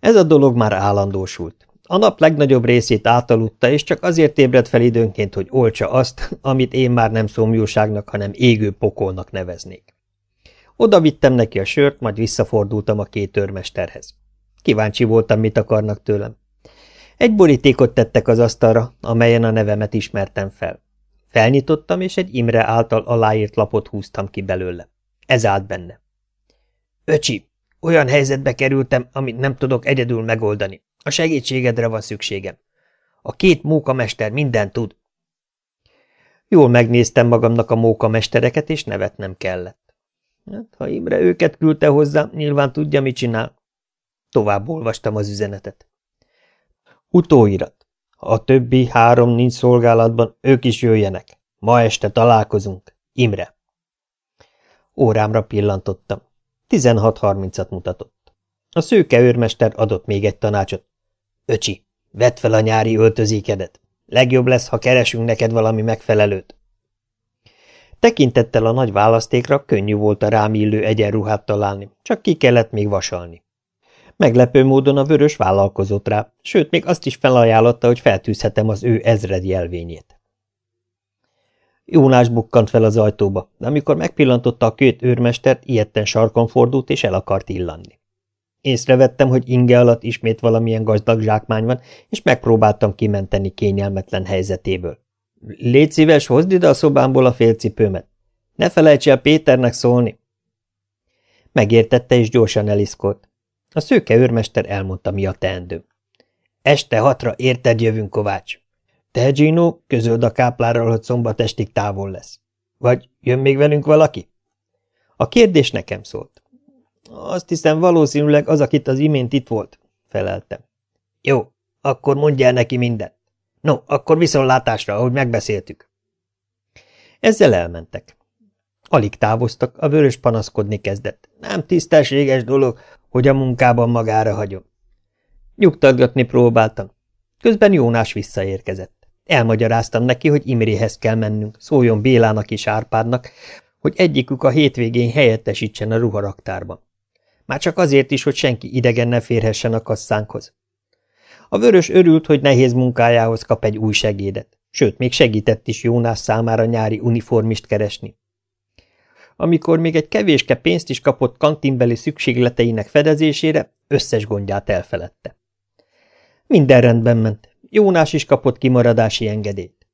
Ez a dolog már állandósult. A nap legnagyobb részét átaludta, és csak azért ébredt fel időnként, hogy olcsa azt, amit én már nem szomjúságnak, hanem égő pokolnak neveznék. Oda vittem neki a sört, majd visszafordultam a két őrmesterhez. Kíváncsi voltam, mit akarnak tőlem. Egy borítékot tettek az asztalra, amelyen a nevemet ismertem fel. Felnyitottam, és egy Imre által aláírt lapot húztam ki belőle. Ez állt benne. Öcsi, olyan helyzetbe kerültem, amit nem tudok egyedül megoldani. A segítségedre van szükségem. A két mókamester mindent tud. Jól megnéztem magamnak a mókamestereket, és nevetnem kellett. Hát, ha Imre őket küldte hozzá, nyilván tudja, mit csinál. Tovább olvastam az üzenetet. Utóirat. Ha a többi három nincs szolgálatban, ők is jöjjenek. Ma este találkozunk. Imre. Órámra pillantottam. 16.30-at mutatott. A szőke őrmester adott még egy tanácsot. Öcsi, vedd fel a nyári öltözékedet. Legjobb lesz, ha keresünk neked valami megfelelőt. Tekintettel a nagy választékra könnyű volt a rám illő egyenruhát találni, csak ki kellett még vasalni. Meglepő módon a vörös vállalkozott rá, sőt, még azt is felajánlotta, hogy feltűzhetem az ő ezred jelvényét. Jónás bukkant fel az ajtóba, de amikor megpillantotta a két őrmestert, ilyetten sarkon fordult és el akart illanni. Észrevettem, hogy inge alatt ismét valamilyen gazdag zsákmány van, és megpróbáltam kimenteni kényelmetlen helyzetéből. Légy szíves, hozd ide a szobámból a félcipőmet. Ne felejts el Péternek szólni. Megértette, és gyorsan eliszkolt. A szőke őrmester elmondta, mi a teendő. Este hatra érted jövünk, Kovács. Te, Gino, közöld a káplárral, hogy szombat estig távol lesz. Vagy jön még velünk valaki? A kérdés nekem szólt. Azt hiszem, valószínűleg az, akit az imént itt volt, feleltem. Jó, akkor mondjál neki mindent. No, akkor viszontlátásra, ahogy megbeszéltük. Ezzel elmentek. Alig távoztak, a vörös panaszkodni kezdett. Nem tisztességes dolog, hogy a munkában magára hagyom. Nyugtatgatni próbáltam. Közben Jónás visszaérkezett. Elmagyaráztam neki, hogy Imréhez kell mennünk, szóljon Bélának és Árpádnak, hogy egyikük a hétvégén helyettesítsen a ruharaktárban. Már csak azért is, hogy senki idegen ne férhessen a kasszánkhoz. A vörös örült, hogy nehéz munkájához kap egy új segédet, sőt, még segített is Jónás számára nyári uniformist keresni. Amikor még egy kevéske pénzt is kapott kantinbeli szükségleteinek fedezésére, összes gondját elfeledte. Minden rendben ment. Jónás is kapott kimaradási engedélyt.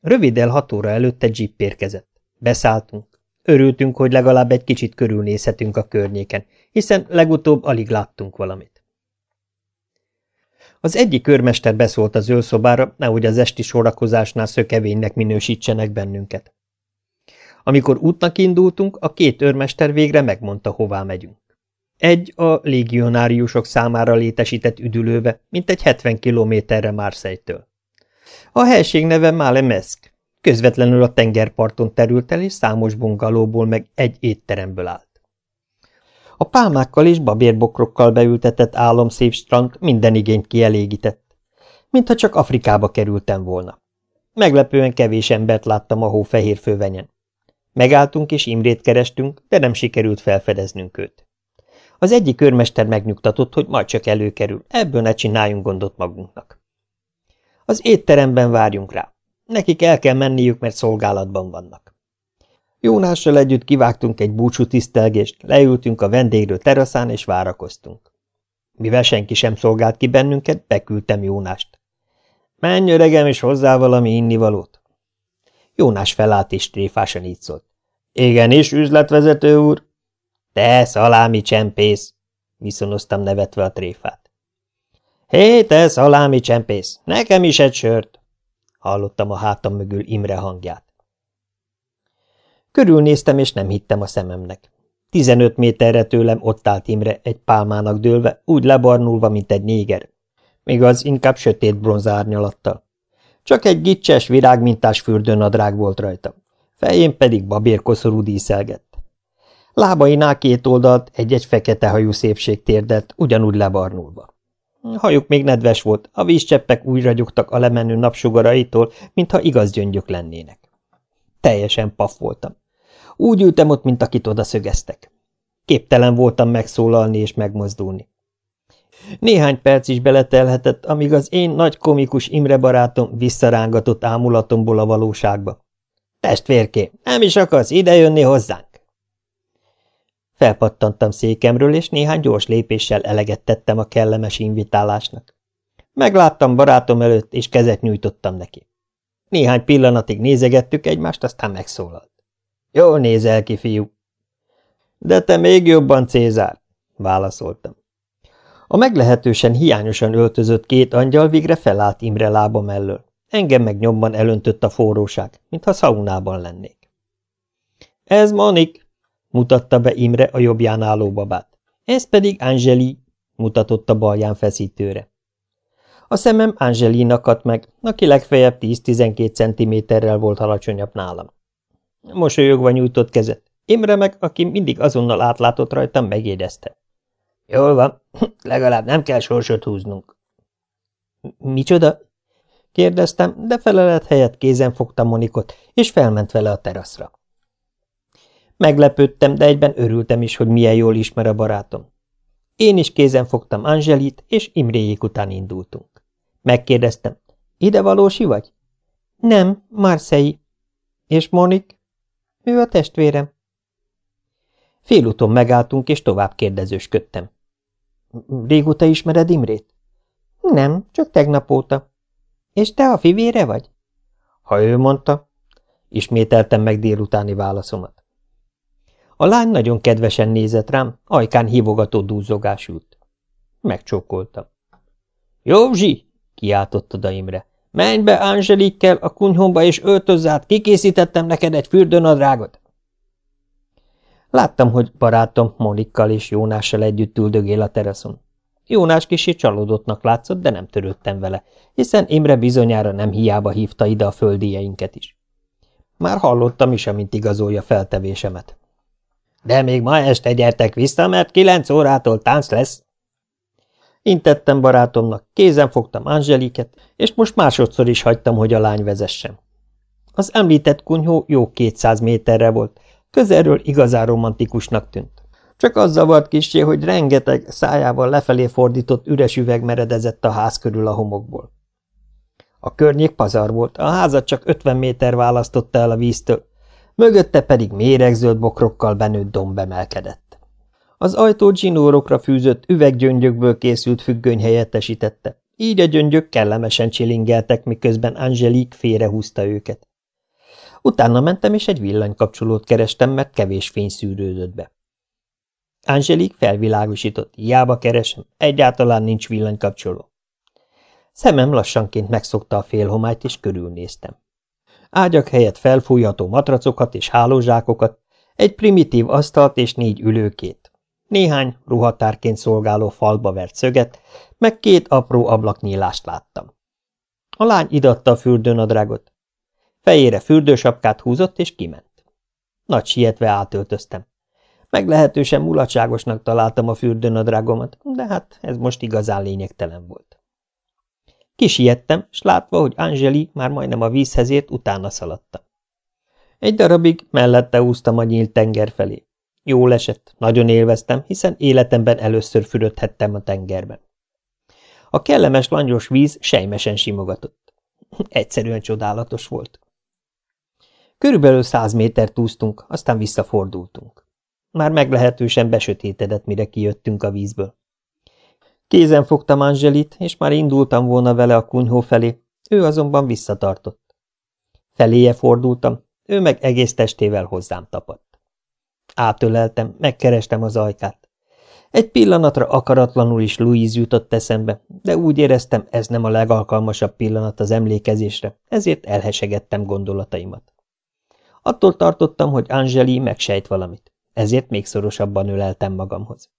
Röviddel hat óra előtt egy jeep érkezett. Beszálltunk. Örültünk, hogy legalább egy kicsit körülnézhetünk a környéken, hiszen legutóbb alig láttunk valamit. Az egyik körmester beszólt az ölszobára, nehogy az esti sorakozásnál szökevénynek minősítsenek bennünket. Amikor útnak indultunk, a két őrmester végre megmondta, hová megyünk. Egy a légionáriusok számára létesített üdülőbe, mint egy 70 kilométerre Marseille-től. A helység neve Málemeszk, közvetlenül a tengerparton terült el, és számos bungalóból meg egy étteremből állt. A pálmákkal és babérbokrokkal beültetett álomszép strand minden igényt kielégített, mintha csak Afrikába kerültem volna. Meglepően kevés embert láttam a hófehér fővenyen. Megálltunk és Imrét kerestünk, de nem sikerült felfedeznünk őt. Az egyik körmester megnyugtatott, hogy majd csak előkerül, ebből ne csináljunk gondot magunknak. Az étteremben várjunk rá. Nekik el kell menniük, mert szolgálatban vannak. Jónással együtt kivágtunk egy búcsú tisztelgést, leültünk a vendéglő teraszán és várakoztunk. Mivel senki sem szolgált ki bennünket, beküldtem Jónást. Menj, öregem, és hozzá valami innivalót. Jónás felállt és tréfásan így szólt. Igenis, üzletvezető úr. Te, szalámi csempész, viszonoztam nevetve a tréfát. Hé, te, szalámi csempész, nekem is egy sört, hallottam a hátam mögül Imre hangját. Körülnéztem, és nem hittem a szememnek. Tizenöt méterre tőlem ott állt Imre, egy pálmának dőlve, úgy lebarnulva, mint egy néger. Még az inkább sötét bronzárnyalattal. Csak egy gicses, virágmintás fürdőnadrág volt rajta. Fején pedig babérkoszorú díszelgett. Lábainál két oldalt egy-egy fekete hajú szépség térdelt, ugyanúgy lebarnulva. Hajuk még nedves volt, a vízcseppek úgy ragyogtak a lemenő napsugaraitól, mintha igaz gyöngyök lennének. Teljesen paf voltam. Úgy ültem ott, mint akit oda szögeztek. Képtelen voltam megszólalni és megmozdulni. Néhány perc is beletelhetett, amíg az én nagy komikus Imre barátom visszarángatott ámulatomból a valóságba. Testvérké, nem is akarsz idejönni hozzánk? Felpattantam székemről, és néhány gyors lépéssel eleget tettem a kellemes invitálásnak. Megláttam barátom előtt, és kezet nyújtottam neki. Néhány pillanatig nézegettük egymást, aztán megszólalt. Jól nézel ki, fiú. De te még jobban, Cézár, válaszoltam. A meglehetősen hiányosan öltözött két angyal végre felállt Imre lába mellől. Engem meg nyomban elöntött a forróság, mintha szaunában lennék. Ez Monik, mutatta be Imre a jobbján álló babát. Ez pedig Angeli, mutatott a balján feszítőre. A szemem Angelina akadt meg, aki legfeljebb 10-12 centiméterrel volt alacsonyabb nálam. Mosolyogva nyújtott kezet. Imre meg, aki mindig azonnal átlátott rajtam, megédezte. Jól van, (clears throat) legalább nem kell sorsot húznunk. Micsoda? kérdeztem, de felelet helyett kézen fogtam Monikot, és felment vele a teraszra. Meglepődtem, de egyben örültem is, hogy milyen jól ismer a barátom. Én is kézen fogtam Angelit, és Imréjék után indultunk. Megkérdeztem, ide valósi vagy? Nem, Marseille. És Monik? Ő a testvérem. Félúton megálltunk, és tovább kérdezősködtem. Régóta ismered Imrét? Nem, csak tegnap óta. És te a fivére vagy? Ha ő mondta. Ismételtem meg délutáni válaszomat. A lány nagyon kedvesen nézett rám, ajkán hívogató dúzogás ült. Megcsókoltam. Józsi! kiáltott oda Imre. Menj be Angelikkel a kunyhomba és öltözz át, kikészítettem neked egy fürdőnadrágot. Láttam, hogy barátom Monikkal és Jónással együtt üldögél a teraszon. Jónás kicsit csalódottnak látszott, de nem törődtem vele, hiszen Imre bizonyára nem hiába hívta ide a földíjeinket is. Már hallottam is, amint igazolja feltevésemet. De még ma este gyertek vissza, mert kilenc órától tánc lesz. Intettem barátomnak, kézen fogtam Angeliket, és most másodszor is hagytam, hogy a lány vezessen. Az említett kunyhó jó kétszáz méterre volt, közelről igazán romantikusnak tűnt. Csak az zavart kissé, hogy rengeteg szájával lefelé fordított üres üveg meredezett a ház körül a homokból. A környék pazar volt, a házat csak ötven méter választotta el a víztől, mögötte pedig méregzöld bokrokkal benőtt domb emelkedett. Az ajtó zsinórokra fűzött üveggyöngyökből készült függöny helyettesítette, így a gyöngyök kellemesen csilingeltek, miközben Angelique félrehúzta őket. Utána mentem, és egy villanykapcsolót kerestem, mert kevés fény szűrődött be. Angelique felvilágosított, hiába keresem, egyáltalán nincs villanykapcsoló. Szemem lassanként megszokta a félhomályt, és körülnéztem. Ágyak helyett felfújható matracokat és hálózsákokat, egy primitív asztalt és négy ülőkét, néhány ruhatárként szolgáló falba vert szöget, meg két apró ablaknyílást láttam. A lány idatta a fürdőnadrágot. Fejére fürdősapkát húzott, és kiment. Nagy sietve átöltöztem. Meglehetősen mulatságosnak találtam a fürdőnadrágomat, de hát ez most igazán lényegtelen volt. Kisiettem, s látva, hogy Angeli már majdnem a vízhez ért, utána szaladta. Egy darabig mellette úsztam a nyílt tenger felé. Jól esett, nagyon élveztem, hiszen életemben először fürödhettem a tengerben. A kellemes langyos víz sejmesen simogatott. Egyszerűen csodálatos volt. Körülbelül száz métert úsztunk, aztán visszafordultunk. Már meglehetősen besötétedett, mire kijöttünk a vízből. Kézen fogtam Angelit, és már indultam volna vele a kunyhó felé, ő azonban visszatartott. Feléje fordultam, ő meg egész testével hozzám tapadt. Átöleltem, megkerestem az ajkát. Egy pillanatra akaratlanul is Louise jutott eszembe, de úgy éreztem, ez nem a legalkalmasabb pillanat az emlékezésre, ezért elhesegettem gondolataimat. Attól tartottam, hogy Angeli megsejt valamit, ezért még szorosabban öleltem magamhoz.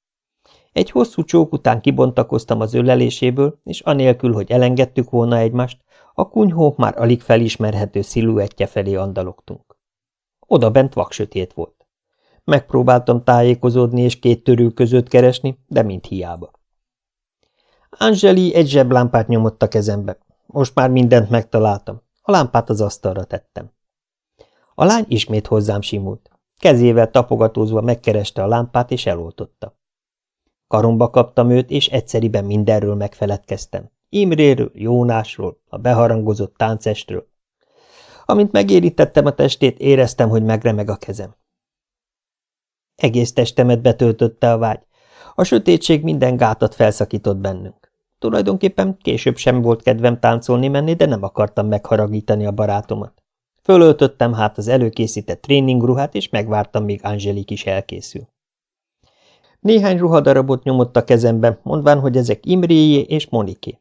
Egy hosszú csók után kibontakoztam az öleléséből, és anélkül, hogy elengedtük volna egymást, a kunyhó már alig felismerhető sziluettje felé andalogtunk. Oda bent vaksötét volt. Megpróbáltam tájékozódni és két törő között keresni, de mind hiába. Angeli egy zseblámpát nyomott a kezembe. Most már mindent megtaláltam. A lámpát az asztalra tettem. A lány ismét hozzám simult. Kezével tapogatózva megkereste a lámpát, és eloltotta. Karomba kaptam őt, és egyszeriben mindenről megfeledkeztem. Imréről, Jónásról, a beharangozott táncestről. Amint megérítettem a testét, éreztem, hogy megremeg a kezem. Egész testemet betöltötte a vágy. A sötétség minden gátat felszakított bennünk. Tulajdonképpen később sem volt kedvem táncolni menni, de nem akartam megharagítani a barátomat. Fölöltöttem hát az előkészített tréningruhát, és megvártam, míg Angelik is elkészül. Néhány ruhadarabot nyomott a kezembe, mondván, hogy ezek Imréjé és Moniké.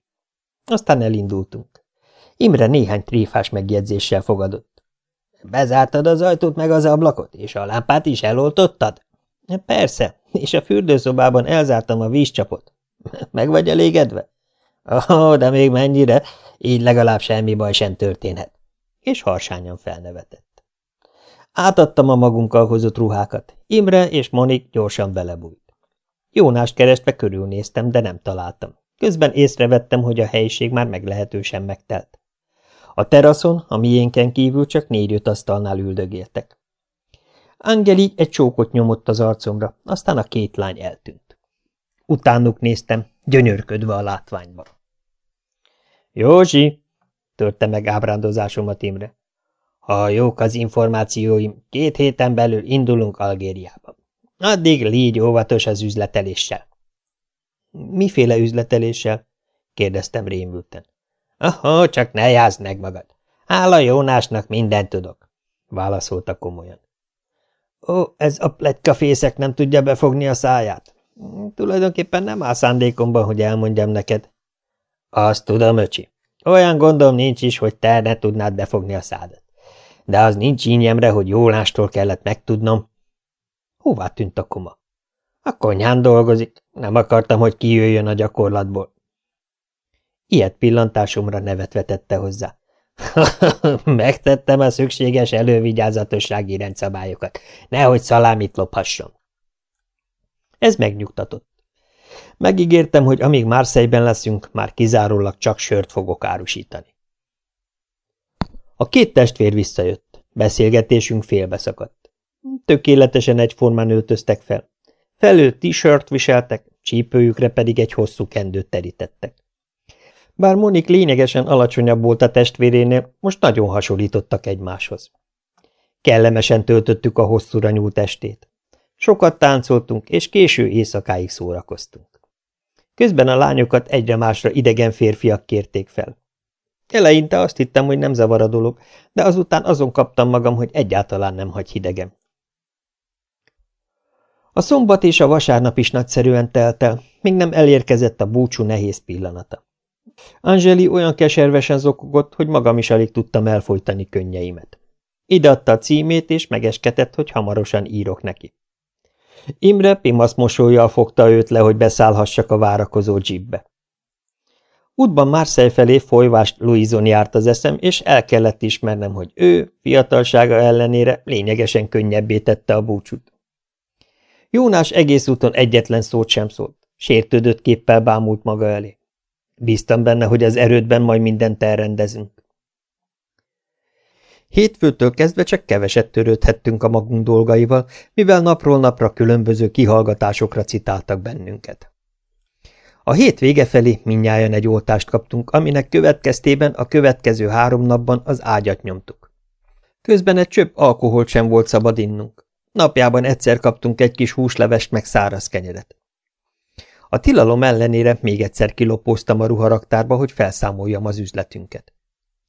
Aztán elindultunk. Imre néhány tréfás megjegyzéssel fogadott. Bezártad az ajtót meg az ablakot, és a lámpát is eloltottad? Persze, és a fürdőszobában elzártam a vízcsapot. Meg vagy elégedve? Ó, de még mennyire, így legalább semmi baj sem történhet. És harsányan felnevetett. Átadtam a magunkkal hozott ruhákat. Imre és Monik gyorsan belebújt. Jónást keresve körülnéztem, de nem találtam. Közben észrevettem, hogy a helyiség már meglehetősen megtelt. A teraszon, a miénken kívül csak négy-öt asztalnál üldögéltek. Angeli egy csókot nyomott az arcomra, aztán a két lány eltűnt. Utánuk néztem, gyönyörködve a látványba. Józsi, törte meg ábrándozásomat Imre. Ha jók az információim, két héten belül indulunk Algériába. Addig légy óvatos az üzleteléssel. Miféle üzleteléssel? kérdeztem rémülten. Aha, csak ne jázd meg magad. Hála Jónásnak mindent tudok, válaszolta komolyan. Ó, ez a pletykafészek nem tudja befogni a száját. Tulajdonképpen nem áll szándékomban, hogy elmondjam neked. Azt tudom, öcsi. Olyan gondom nincs is, hogy te ne tudnád befogni a szádat. De az nincs ínyemre, hogy Jónástól kellett megtudnom, Hová tűnt a koma? A konyhán dolgozik. Nem akartam, hogy kijöjjön a gyakorlatból. Ilyet pillantásomra nevet vetette hozzá. (laughs) Megtettem a szükséges elővigyázatossági rendszabályokat, nehogy szalámit lophasson. Ez megnyugtatott. Megígértem, hogy amíg Marseille-ben leszünk, már kizárólag csak sört fogok árusítani. A két testvér visszajött. Beszélgetésünk félbeszakadt. Tökéletesen egyformán öltöztek fel. Felőtt t-shirt viseltek, csípőjükre pedig egy hosszú kendőt terítettek. Bár Monik lényegesen alacsonyabb volt a testvérénél, most nagyon hasonlítottak egymáshoz. Kellemesen töltöttük a hosszúra nyúlt estét. Sokat táncoltunk, és késő éjszakáig szórakoztunk. Közben a lányokat egyre másra idegen férfiak kérték fel. Eleinte azt hittem, hogy nem zavar a dolog, de azután azon kaptam magam, hogy egyáltalán nem hagy hidegem. A szombat és a vasárnap is nagyszerűen telt el, még nem elérkezett a búcsú nehéz pillanata. Angeli olyan keservesen zokogott, hogy magam is alig tudtam elfolytani könnyeimet. Ideadta a címét, és megesketett, hogy hamarosan írok neki. Imre pimasz mosolyjal fogta őt le, hogy beszállhassak a várakozó dzsibbe. Útban Marseille felé folyvást Louison járt az eszem, és el kellett ismernem, hogy ő, fiatalsága ellenére lényegesen könnyebbé tette a búcsút. Jónás egész úton egyetlen szót sem szólt, sértődött képpel bámult maga elé. Bíztam benne, hogy az erődben majd mindent elrendezünk. Hétfőtől kezdve csak keveset törődhettünk a magunk dolgaival, mivel napról napra különböző kihallgatásokra citáltak bennünket. A hét vége felé minnyáján egy oltást kaptunk, aminek következtében a következő három napban az ágyat nyomtuk. Közben egy csöpp alkoholt sem volt szabad innunk. Napjában egyszer kaptunk egy kis húslevest meg száraz kenyeret. A tilalom ellenére még egyszer kilopóztam a ruharaktárba, hogy felszámoljam az üzletünket.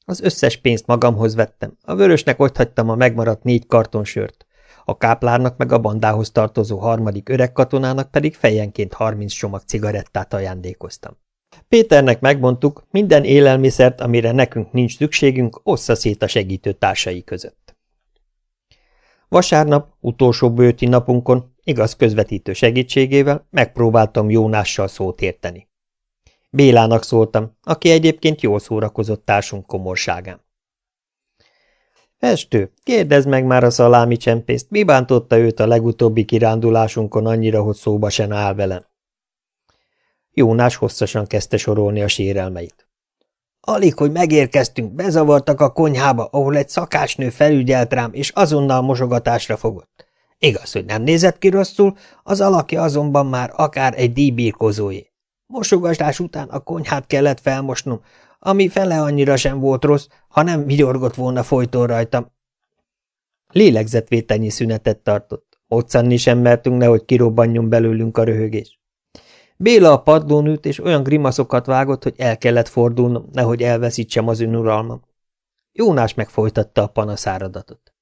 Az összes pénzt magamhoz vettem, a vörösnek ott hagytam a megmaradt négy karton sört, a káplárnak meg a bandához tartozó harmadik öreg katonának pedig fejenként harminc csomag cigarettát ajándékoztam. Péternek megmondtuk, minden élelmiszert, amire nekünk nincs szükségünk, ossza szét a segítő társai között. Vasárnap, utolsó bőti napunkon, igaz közvetítő segítségével megpróbáltam Jónással szót érteni. Bélának szóltam, aki egyébként jól szórakozott társunk komorságán. Estő, kérdezd meg már a szalámi csempészt, mi bántotta őt a legutóbbi kirándulásunkon annyira, hogy szóba sen áll velem. Jónás hosszasan kezdte sorolni a sérelmeit. Alig, hogy megérkeztünk, bezavartak a konyhába, ahol egy szakásnő felügyelt rám, és azonnal mosogatásra fogott. Igaz, hogy nem nézett ki rosszul, az alakja azonban már akár egy díjbírkozóé. Mosogatás után a konyhát kellett felmosnom, ami fele annyira sem volt rossz, ha nem vigyorgott volna folyton rajtam. Lélegzetvételnyi szünetet tartott. Moccanni sem mertünk, nehogy kirobbanjon belőlünk a röhögés. Béla a padlón ült, és olyan grimaszokat vágott, hogy el kellett fordulnom, nehogy elveszítsem az önuralmam. Jónás megfolytatta a panaszáradatot.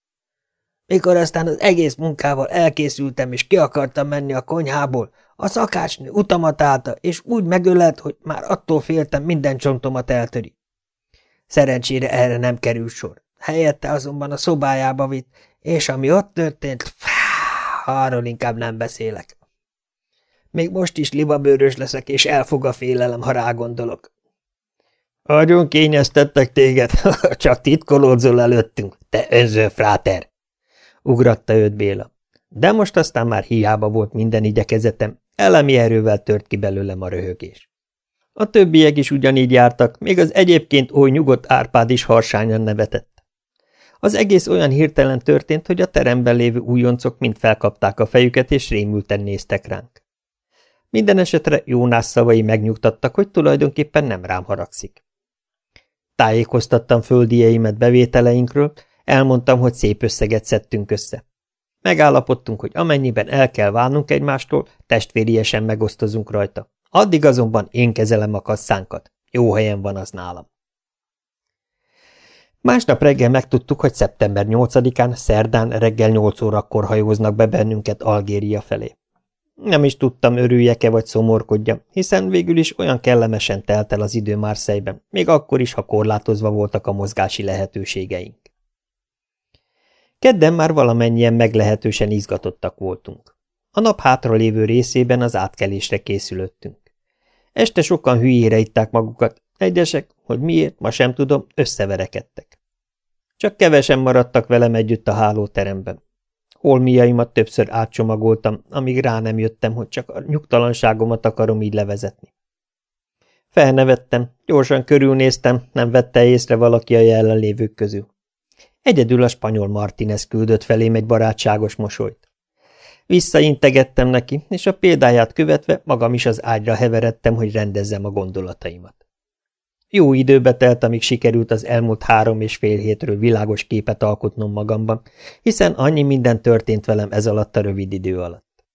Mikor aztán az egész munkával elkészültem, és ki akartam menni a konyhából, a szakácsnő utamat állta, és úgy megölelt, hogy már attól féltem, minden csontomat eltöri. Szerencsére erre nem került sor. Helyette azonban a szobájába vitt, és ami ott történt, fá, arról inkább nem beszélek. Még most is libabőrös leszek, és elfog a félelem, ha rágondolok. Agyon kényeztettek téged, (laughs) csak titkolódzol előttünk, te önző fráter! Ugratta őt Béla. De most aztán már hiába volt minden igyekezetem, elemi erővel tört ki belőlem a röhögés. A többiek is ugyanígy jártak, még az egyébként oly nyugodt Árpád is harsányan nevetett. Az egész olyan hirtelen történt, hogy a teremben lévő újoncok mind felkapták a fejüket, és rémülten néztek ránk. Minden esetre Jónás szavai megnyugtattak, hogy tulajdonképpen nem rám haragszik. Tájékoztattam földieimet bevételeinkről, elmondtam, hogy szép összeget szedtünk össze. Megállapodtunk, hogy amennyiben el kell válnunk egymástól, testvériesen megosztozunk rajta. Addig azonban én kezelem a kasszánkat. Jó helyen van az nálam. Másnap reggel megtudtuk, hogy szeptember 8-án, szerdán reggel 8 órakor hajóznak be bennünket Algéria felé. Nem is tudtam, örüljek-e vagy szomorkodjam, hiszen végül is olyan kellemesen telt el az idő Marseille-ben, még akkor is, ha korlátozva voltak a mozgási lehetőségeink. Kedden már valamennyien meglehetősen izgatottak voltunk. A nap hátra lévő részében az átkelésre készülöttünk. Este sokan hülyére itták magukat, egyesek, hogy miért, ma sem tudom, összeverekedtek. Csak kevesen maradtak velem együtt a hálóteremben. Holmiaimat többször átcsomagoltam, amíg rá nem jöttem, hogy csak a nyugtalanságomat akarom így levezetni. Felnevettem, gyorsan körülnéztem, nem vette észre valaki a jelenlévők közül. Egyedül a spanyol Martínez küldött felém egy barátságos mosolyt. Visszaintegettem neki, és a példáját követve magam is az ágyra heveredtem, hogy rendezzem a gondolataimat. Jó időbe telt, amíg sikerült az elmúlt három és fél hétről világos képet alkotnom magamban, hiszen annyi minden történt velem ez alatt a rövid idő alatt.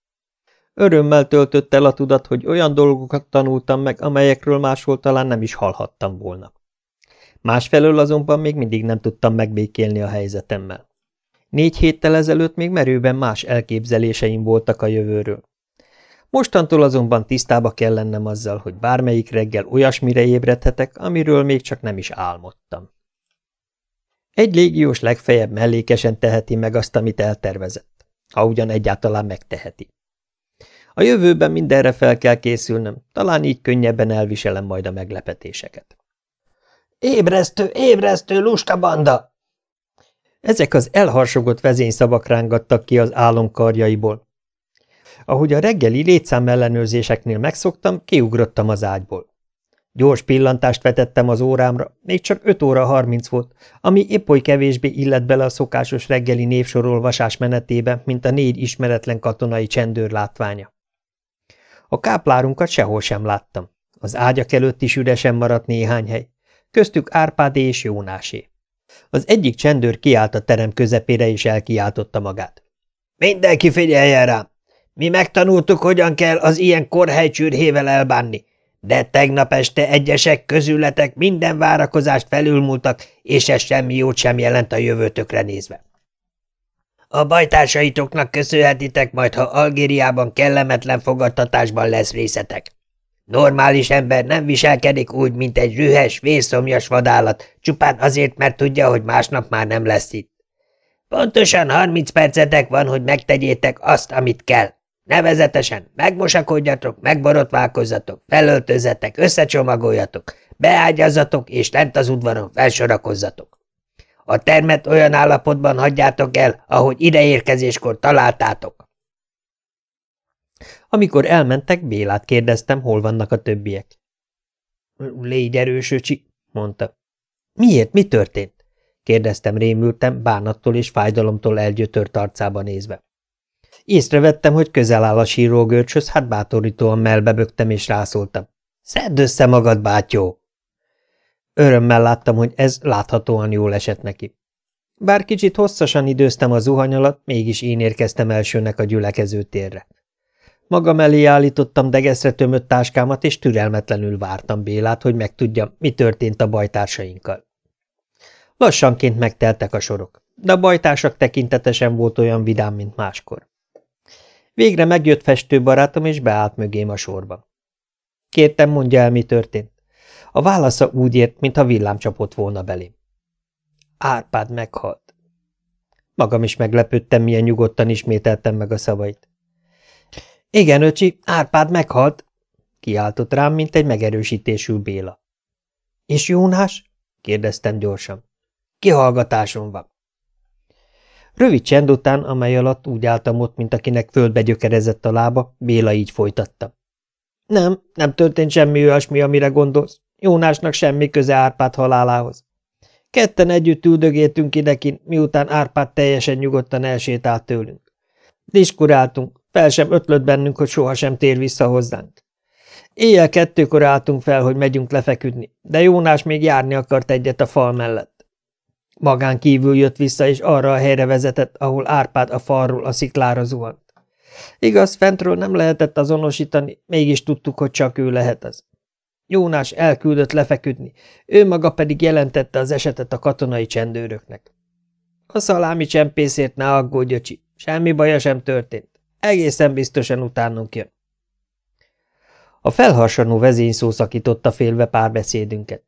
Örömmel töltött el a tudat, hogy olyan dolgokat tanultam meg, amelyekről máshol talán nem is hallhattam volna. Másfelől azonban még mindig nem tudtam megbékélni a helyzetemmel. Négy héttel ezelőtt még merőben más elképzeléseim voltak a jövőről. Mostantól azonban tisztába kell lennem azzal, hogy bármelyik reggel olyasmire ébredhetek, amiről még csak nem is álmodtam. Egy légiós legfeljebb mellékesen teheti meg azt, amit eltervezett, ha ugyan egyáltalán megteheti. A jövőben mindenre fel kell készülnöm, talán így könnyebben elviselem majd a meglepetéseket. Ébresztő, ébresztő, lusta banda! Ezek az elharsogott vezényszavak rángattak ki az álom karjaiból. Ahogy a reggeli létszám ellenőrzéseknél megszoktam, kiugrottam az ágyból. Gyors pillantást vetettem az órámra, még csak 5 óra 30 volt, ami épp oly kevésbé illet bele a szokásos reggeli névsorolvasás menetébe, mint a négy ismeretlen katonai csendőr látványa. A káplárunkat sehol sem láttam. Az ágyak előtt is üresen maradt néhány hely. Köztük Árpádé és Jónásé. Az egyik csendőr kiállt a terem közepére, és elkiáltotta magát. – Mindenki figyeljen rám! Mi megtanultuk, hogyan kell az ilyen korhelycsűrhével elbánni, de tegnap este egyesek közületek minden várakozást felülmúltak, és ez semmi jót sem jelent a jövőtökre nézve. A bajtársaitoknak köszönhetitek majd, ha Algériában kellemetlen fogadtatásban lesz részetek. Normális ember nem viselkedik úgy, mint egy rühes, vérszomjas vadállat, csupán azért, mert tudja, hogy másnap már nem lesz itt. Pontosan harminc percetek van, hogy megtegyétek azt, amit kell. Nevezetesen megmosakodjatok, megborotválkozzatok, felöltözetek, összecsomagoljatok, beágyazzatok, és lent az udvaron felsorakozzatok. A termet olyan állapotban hagyjátok el, ahogy ideérkezéskor találtátok. Amikor elmentek, Bélát kérdeztem, hol vannak a többiek. Légy erős, öcsi, mondta. Miért? Mi történt? kérdeztem rémültem, bánattól és fájdalomtól elgyötört arcába nézve. Észrevettem, hogy közel áll a sírógörcshöz, hát bátorítóan melbebögtem és rászóltam. Szedd össze magad, bátyó! Örömmel láttam, hogy ez láthatóan jól esett neki. Bár kicsit hosszasan időztem a zuhany alatt, mégis én érkeztem elsőnek a gyülekező térre. Magam elé állítottam degeszre tömött táskámat, és türelmetlenül vártam Bélát, hogy megtudja, mi történt a bajtársainkkal. Lassanként megteltek a sorok, de a bajtársak tekintetesen volt olyan vidám, mint máskor. Végre megjött festőbarátom, és beállt mögém a sorba. Kértem, mondja el, mi történt. A válasza úgy ért, mintha villám csapott volna belém. Árpád meghalt. Magam is meglepődtem, milyen nyugodtan ismételtem meg a szavait. Igen, öcsi, Árpád meghalt, kiáltott rám, mint egy megerősítésű Béla. És Jónás? kérdeztem gyorsan. Kihallgatáson van. Rövid csend után, amely alatt úgy álltam ott, mint akinek földbe gyökerezett a lába, Béla így folytatta. Nem, nem történt semmi olyasmi, amire gondolsz. Jónásnak semmi köze Árpád halálához. Ketten együtt üldögéltünk idekin, miután Árpád teljesen nyugodtan elsétált tőlünk. Diskuráltunk, fel sem ötlött bennünk, hogy sohasem tér vissza hozzánk. Éjjel kettőkor álltunk fel, hogy megyünk lefeküdni, de Jónás még járni akart egyet a fal mellett. Magán kívül jött vissza, és arra a helyre vezetett, ahol Árpád a falról a sziklára zuhant. Igaz, fentről nem lehetett azonosítani, mégis tudtuk, hogy csak ő lehet az. Jónás elküldött lefeküdni, ő maga pedig jelentette az esetet a katonai csendőröknek. A szalámi csempészért ne aggódj, öcsi, semmi baja sem történt. Egészen biztosan utánunk jön. A felhasanó vezényszó szakította félve párbeszédünket.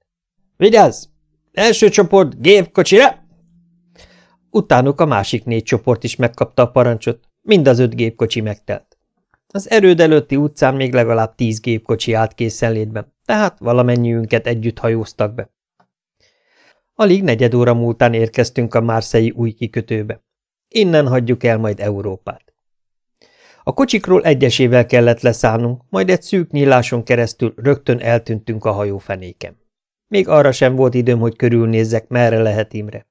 Vigyázz! Első csoport, gépkocsira! Utánuk a másik négy csoport is megkapta a parancsot, mind az öt gépkocsi megtelt. Az erőd előtti utcán még legalább tíz gépkocsi állt készenlétben, tehát valamennyiünket együtt hajóztak be. Alig negyed óra múltán érkeztünk a Márszei új kikötőbe. Innen hagyjuk el majd Európát. A kocsikról egyesével kellett leszállnunk, majd egy szűk nyíláson keresztül rögtön eltűntünk a hajófenéken. Még arra sem volt időm, hogy körülnézzek, merre lehet Imre.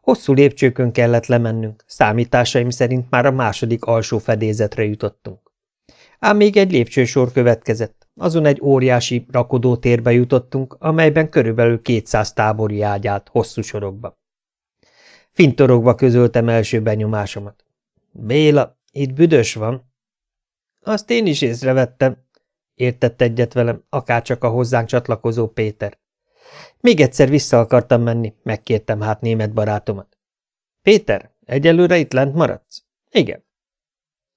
Hosszú lépcsőkön kellett lemennünk, számításaim szerint már a második alsó fedézetre jutottunk. Ám még egy lépcsősor következett, azon egy óriási rakodótérbe jutottunk, amelyben körülbelül 200 tábori ágy állt hosszú sorokba. Fintorogva közöltem első benyomásomat. Béla, itt büdös van. Azt én is észrevettem, értett egyet velem, akárcsak a hozzánk csatlakozó Péter. Még egyszer vissza akartam menni, megkértem hát német barátomat. Péter, egyelőre itt lent maradsz? Igen.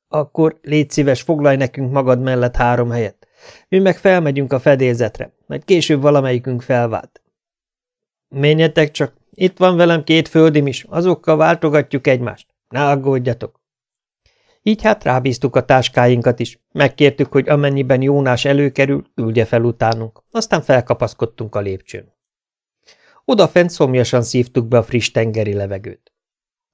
Akkor légy szíves, foglalj nekünk magad mellett három helyet. Mi meg felmegyünk a fedélzetre, majd később valamelyikünk felvált. Menjetek csak, itt van velem két földim is, azokkal váltogatjuk egymást. Ne aggódjatok. Így hát rábíztuk a táskáinkat is, megkértük, hogy amennyiben Jónás előkerül, küldje fel utánunk, aztán felkapaszkodtunk a lépcsőn. Odafent szomjasan szívtuk be a friss tengeri levegőt.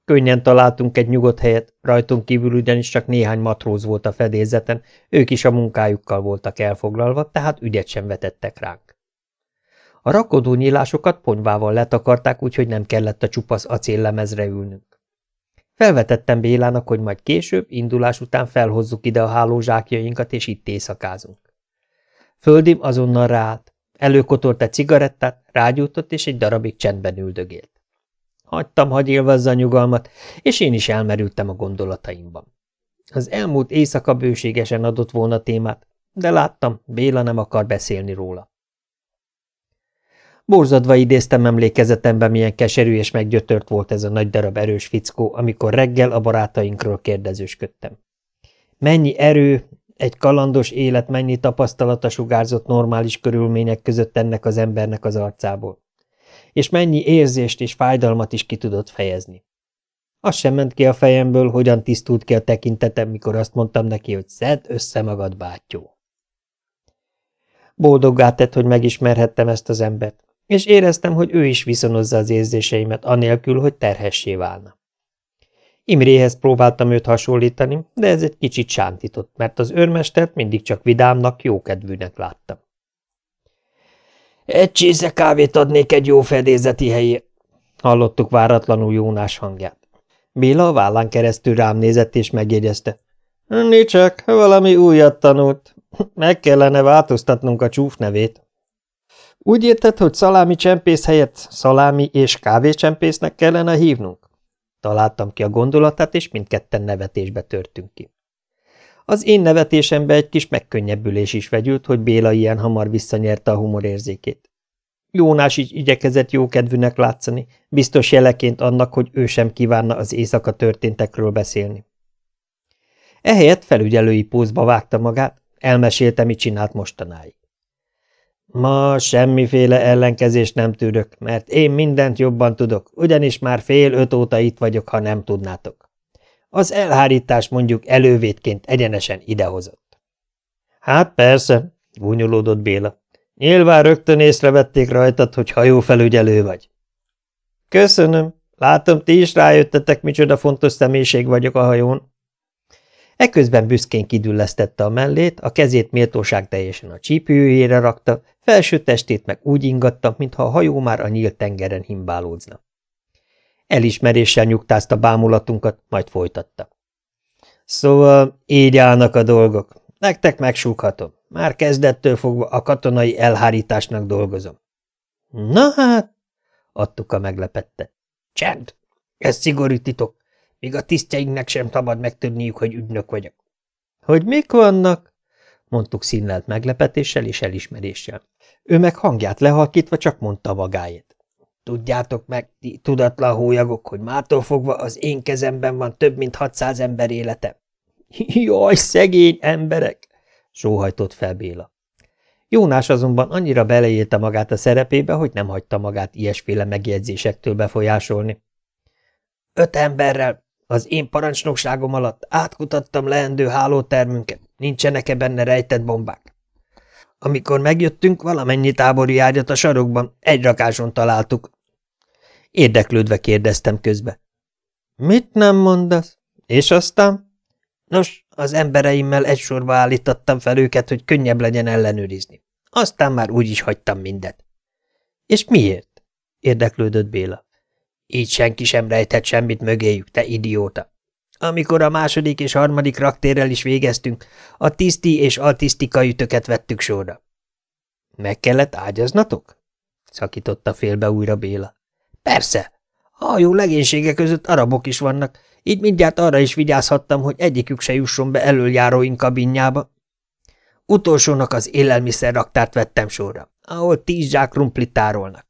Könnyen találtunk egy nyugodt helyet, rajtunk kívül ugyanis csak néhány matróz volt a fedélzeten, ők is a munkájukkal voltak elfoglalva, tehát ügyet sem vetettek ránk. A rakodó nyílásokat ponyvával letakarták, úgyhogy nem kellett a csupasz acéllemezre ülnünk. Felvetettem Bélának, hogy majd később, indulás után felhozzuk ide a hálózsákjainkat, és itt éjszakázunk. Földim azonnal ráállt. Előkotolt egy cigarettát, rágyújtott, és egy darabig csendben üldögélt. Hagytam, hagy élvezze a nyugalmat, és én is elmerültem a gondolataimban. Az elmúlt éjszaka bőségesen adott volna témát, de láttam, Béla nem akar beszélni róla. Borzadva idéztem emlékezetembe, milyen keserű és meggyötört volt ez a nagy darab erős fickó, amikor reggel a barátainkról kérdezősködtem. Mennyi erő, egy kalandos élet mennyi tapasztalata sugárzott normális körülmények között ennek az embernek az arcából és mennyi érzést és fájdalmat is ki tudott fejezni. Az sem ment ki a fejemből, hogyan tisztult ki a tekintetem, mikor azt mondtam neki, hogy szedd össze magad, bátyó. Boldoggá tett, hogy megismerhettem ezt az embert, és éreztem, hogy ő is viszonozza az érzéseimet, anélkül, hogy terhessé válna. Imréhez próbáltam őt hasonlítani, de ez egy kicsit sántított, mert az őrmestert mindig csak vidámnak, jókedvűnek láttam. Egy csésze kávét adnék egy jó fedézeti helyért, hallottuk váratlanul Jónás hangját. Béla a vállán keresztül rám nézett és megjegyezte. Nicsek, valami újat tanult. Meg kellene változtatnunk a csúf nevét. Úgy érted, hogy szalámi csempész helyett szalámi és kávécsempésznek kellene hívnunk? Találtam ki a gondolatát, és mindketten nevetésbe törtünk ki. Az én nevetésembe egy kis megkönnyebbülés is vegyült, hogy Béla ilyen hamar visszanyerte a humorérzékét. Jónás is igyekezett jókedvűnek látszani, biztos jeleként annak, hogy ő sem kívánna az éjszaka történtekről beszélni. Ehelyett felügyelői pózba vágta magát, elmesélte, mit csinált mostanáig. Ma semmiféle ellenkezést nem tűrök, mert én mindent jobban tudok, ugyanis már fél öt óta itt vagyok, ha nem tudnátok. Az elhárítás mondjuk elővétként egyenesen idehozott. Hát persze, gúnyolódott Béla. Nyilván rögtön észrevették rajtad, hogy hajófelügyelő vagy. Köszönöm. Látom, ti is rájöttetek, micsoda fontos személyiség vagyok a hajón. Eközben büszkén kidüllesztette a mellét, a kezét méltóság teljesen a csípőjére rakta, felső testét meg úgy ingatta, mintha a hajó már a nyílt tengeren himbálódzna. Elismeréssel nyugtázta bámulatunkat, majd folytatta. Szóval így állnak a dolgok. Nektek megsúghatom. Már kezdettől fogva a katonai elhárításnak dolgozom. Na hát, adtuk a meglepette. Csend! Ez szigorú titok. Míg a tisztjeinknek sem szabad megtudniuk, hogy ügynök vagyok. Hogy mik vannak? mondtuk színlelt meglepetéssel és elismeréssel. Ő meg hangját lehalkítva csak mondta magáét. Tudjátok meg, ti tudatlan hólyagok, hogy mától fogva az én kezemben van több mint 600 ember élete. (laughs) Jaj, szegény emberek! sóhajtott fel Béla. Jónás azonban annyira beleírta magát a szerepébe, hogy nem hagyta magát ilyesféle megjegyzésektől befolyásolni. Öt emberrel az én parancsnokságom alatt átkutattam leendő hálótermünket, nincsenek-e benne rejtett bombák. Amikor megjöttünk, valamennyi tábori ágyat a sarokban egy rakáson találtuk, Érdeklődve kérdeztem közbe. Mit nem mondasz? És aztán? Nos, az embereimmel egy sorba állítottam fel őket, hogy könnyebb legyen ellenőrizni. Aztán már úgy is hagytam mindet. És miért? Érdeklődött Béla. Így senki sem rejtett semmit mögéjük, te idióta. Amikor a második és harmadik raktérrel is végeztünk, a tiszti és altisztika ütöket vettük sorra. Meg kellett ágyaznatok? szakította félbe újra Béla. Persze. A hajó legénysége között arabok is vannak, így mindjárt arra is vigyázhattam, hogy egyikük se jusson be elöljáróink kabinjába. Utolsónak az élelmiszerraktárt vettem sorra, ahol tíz zsák krumplit tárolnak.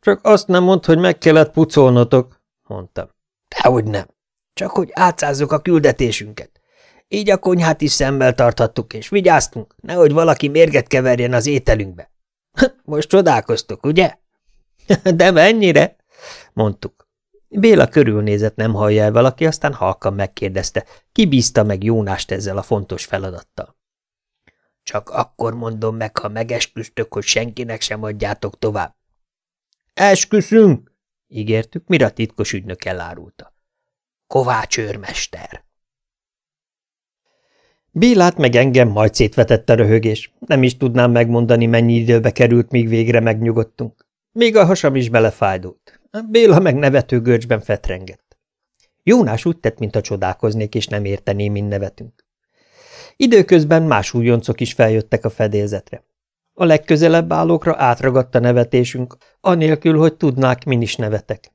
Csak azt nem mondd, hogy meg kellett pucolnotok, mondtam. Dehogy nem. Csak hogy átszázzuk a küldetésünket. Így a konyhát is szemmel tarthattuk, és vigyáztunk, nehogy valaki mérget keverjen az ételünkbe. (laughs) Most csodálkoztok, ugye? (laughs) De mennyire? mondtuk. Béla körülnézett, nem hallja el valaki, aztán halkan megkérdezte, ki bízta meg Jónást ezzel a fontos feladattal. Csak akkor mondom meg, ha megesküztök, hogy senkinek sem adjátok tovább. Esküszünk, ígértük, mire a titkos ügynök elárulta. Kovács őrmester. Bélát meg engem majd szétvetett a röhögés. Nem is tudnám megmondani, mennyi időbe került, míg végre megnyugodtunk. Még a hasam is belefájdult. Béla meg nevető görcsben fetrengett. Jónás úgy tett, a csodálkoznék, és nem értené, mind nevetünk. Időközben más újoncok is feljöttek a fedélzetre. A legközelebb állókra átragadt nevetésünk, anélkül, hogy tudnák, min is nevetek.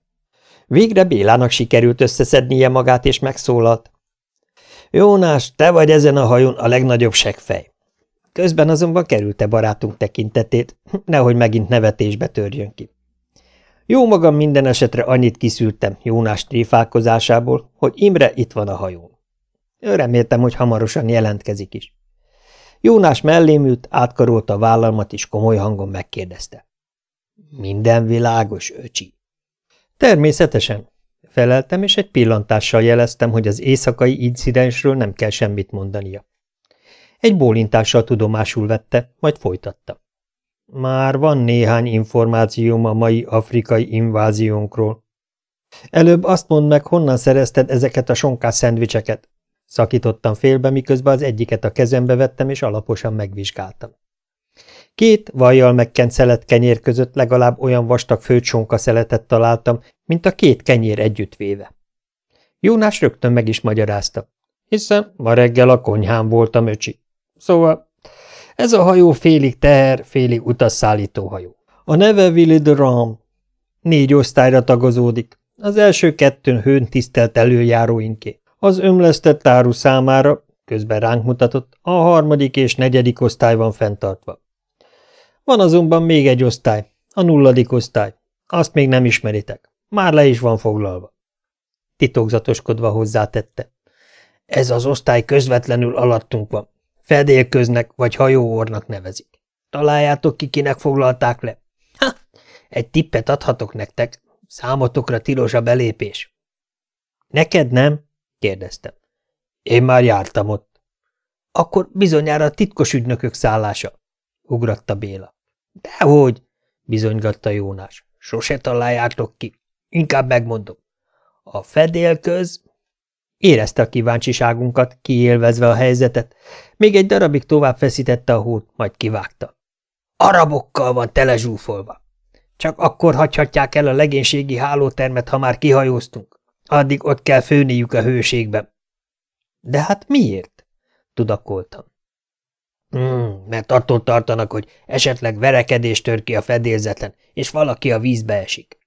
Végre Bélának sikerült összeszednie magát, és megszólalt. Jónás, te vagy ezen a hajón a legnagyobb segfej. Közben azonban kerülte barátunk tekintetét, nehogy megint nevetésbe törjön ki. Jó magam minden esetre annyit kiszűrtem Jónás tréfálkozásából, hogy Imre itt van a hajón. Reméltem, hogy hamarosan jelentkezik is. Jónás mellém ült, átkarolta a vállalmat, és komoly hangon megkérdezte. Minden világos, öcsi. Természetesen, feleltem, és egy pillantással jeleztem, hogy az éjszakai incidensről nem kell semmit mondania. Egy bólintással tudomásul vette, majd folytatta. Már van néhány információm a mai afrikai inváziónkról. Előbb azt mondd meg, honnan szerezted ezeket a sonkás szendvicseket, Szakítottam félbe, miközben az egyiket a kezembe vettem, és alaposan megvizsgáltam. Két vajjal megkent szelet kenyér között legalább olyan vastag főcsonka szeletet találtam, mint a két kenyér együttvéve. Jónás rögtön meg is magyarázta, hiszen ma reggel a konyhán voltam, öcsi. Szóval ez a hajó félig teher, félig utasszállító hajó. A neve Willy Ram. Négy osztályra tagozódik. Az első kettőn hőn tisztelt előjáróinké. Az ömlesztett áru számára, közben ránk mutatott, a harmadik és negyedik osztály van fenntartva. Van azonban még egy osztály, a nulladik osztály. Azt még nem ismeritek. Már le is van foglalva. Titokzatoskodva hozzátette. Ez az osztály közvetlenül alattunk van. Fedélköznek vagy hajóornak nevezik. Találjátok ki, kinek foglalták le. Ha, egy tippet adhatok nektek. Számotokra tilos a belépés. Neked nem? Kérdeztem. Én már jártam ott. Akkor bizonyára a titkos ügynökök szállása, ugratta Béla. Dehogy, bizonygatta Jónás. Sose találjátok ki. Inkább megmondom. A fedélköz... Érezte a kíváncsiságunkat, kiélvezve a helyzetet, még egy darabig tovább feszítette a hót, majd kivágta. Arabokkal van telezsúfolva. Csak akkor hagyhatják el a legénységi hálótermet, ha már kihajóztunk. Addig ott kell főniük a hőségbe. De hát miért? Tudakoltam. Hmm, mert attól tartanak, hogy esetleg verekedés tör ki a fedélzeten, és valaki a vízbe esik.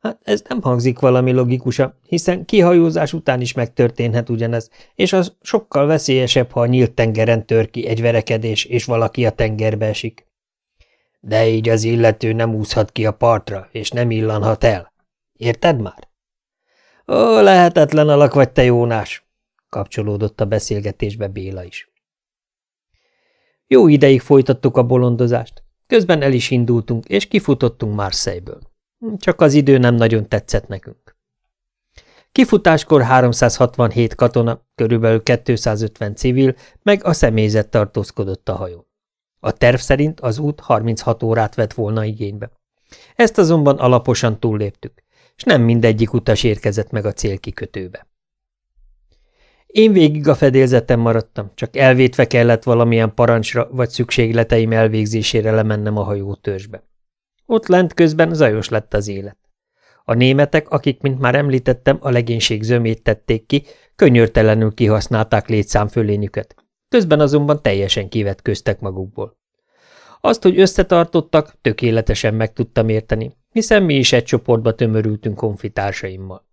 Hát ez nem hangzik valami logikusa, hiszen kihajózás után is megtörténhet ugyanez, és az sokkal veszélyesebb, ha a nyílt tengeren tör ki egy verekedés, és valaki a tengerbe esik. De így az illető nem úszhat ki a partra, és nem illanhat el. Érted már? Ó, lehetetlen alak vagy te, Jónás, kapcsolódott a beszélgetésbe Béla is. Jó ideig folytattuk a bolondozást, közben el is indultunk, és kifutottunk Marseille-ből. Csak az idő nem nagyon tetszett nekünk. Kifutáskor 367 katona, körülbelül 250 civil, meg a személyzet tartózkodott a hajón. A terv szerint az út 36 órát vett volna igénybe. Ezt azonban alaposan túlléptük és nem mindegyik utas érkezett meg a célkikötőbe. Én végig a fedélzetem maradtam, csak elvétve kellett valamilyen parancsra vagy szükségleteim elvégzésére lemennem a hajótörzsbe. Ott lent közben zajos lett az élet. A németek, akik, mint már említettem, a legénység zömét tették ki, könyörtelenül kihasználták létszámfölényüket. Közben azonban teljesen kivetköztek magukból. Azt, hogy összetartottak, tökéletesen meg tudtam érteni, hiszen mi is egy csoportba tömörültünk konfitársaimmal.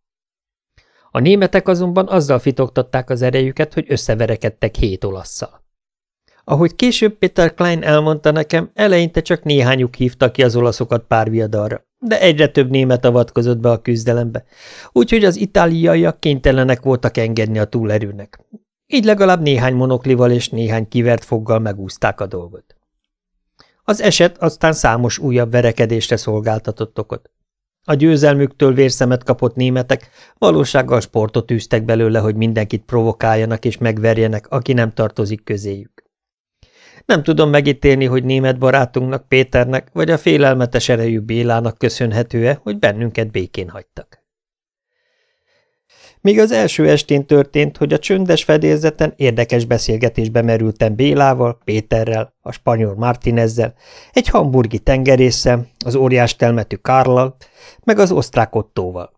A németek azonban azzal fitoktatták az erejüket, hogy összeverekedtek hét olasszal. Ahogy később Peter Klein elmondta nekem, eleinte csak néhányuk hívta ki az olaszokat pár viadalra, de egyre több német avatkozott be a küzdelembe, úgyhogy az itáliaiak kénytelenek voltak engedni a túlerőnek. Így legalább néhány monoklival és néhány kivert foggal megúzták a dolgot. Az eset aztán számos újabb verekedésre szolgáltatott okot. A győzelmüktől vérszemet kapott németek valósággal sportot űztek belőle, hogy mindenkit provokáljanak és megverjenek, aki nem tartozik közéjük. Nem tudom megítélni, hogy német barátunknak, Péternek vagy a félelmetes erejű Bélának köszönhető-e, hogy bennünket békén hagytak. Még az első estén történt, hogy a csöndes fedélzeten érdekes beszélgetésbe merültem Bélával, Péterrel, a spanyol Martinezzel, egy hamburgi tengerésszel, az óriás telmetű Kárlal, meg az osztrák Ottóval.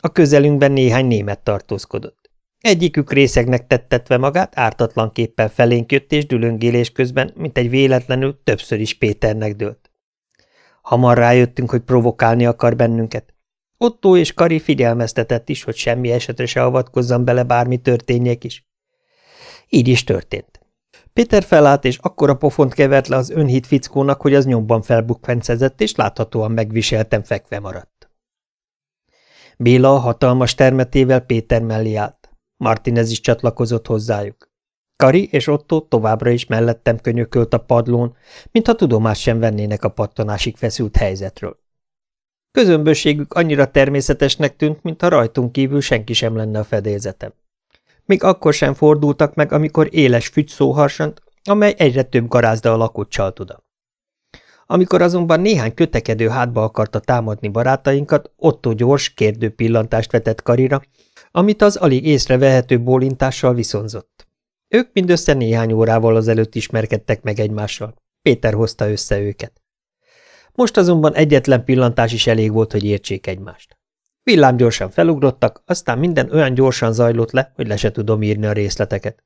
A közelünkben néhány német tartózkodott. Egyikük részegnek tettetve magát, ártatlan képpel felénk jött és dülöngélés közben, mint egy véletlenül többször is Péternek dőlt. Hamar rájöttünk, hogy provokálni akar bennünket. Otto és Kari figyelmeztetett is, hogy semmi esetre se avatkozzam bele, bármi történjék is. Így is történt. Péter felállt, és akkora pofont kevert le az önhit fickónak, hogy az nyomban felbukfencezett, és láthatóan megviseltem fekve maradt. Béla a hatalmas termetével Péter mellé állt. Martinez is csatlakozott hozzájuk. Kari és Otto továbbra is mellettem könyökölt a padlón, mintha tudomást sem vennének a pattanásig feszült helyzetről. Közömbösségük annyira természetesnek tűnt, mintha rajtunk kívül senki sem lenne a fedélzetem. Még akkor sem fordultak meg, amikor éles fügy szóharsant, amely egyre több garázda alakot csalt oda. Amikor azonban néhány kötekedő hátba akarta támadni barátainkat, Otto gyors, kérdő pillantást vetett Karira, amit az alig észrevehető bólintással viszonzott. Ők mindössze néhány órával azelőtt ismerkedtek meg egymással. Péter hozta össze őket. Most azonban egyetlen pillantás is elég volt, hogy értsék egymást. Villám gyorsan felugrottak, aztán minden olyan gyorsan zajlott le, hogy le se tudom írni a részleteket.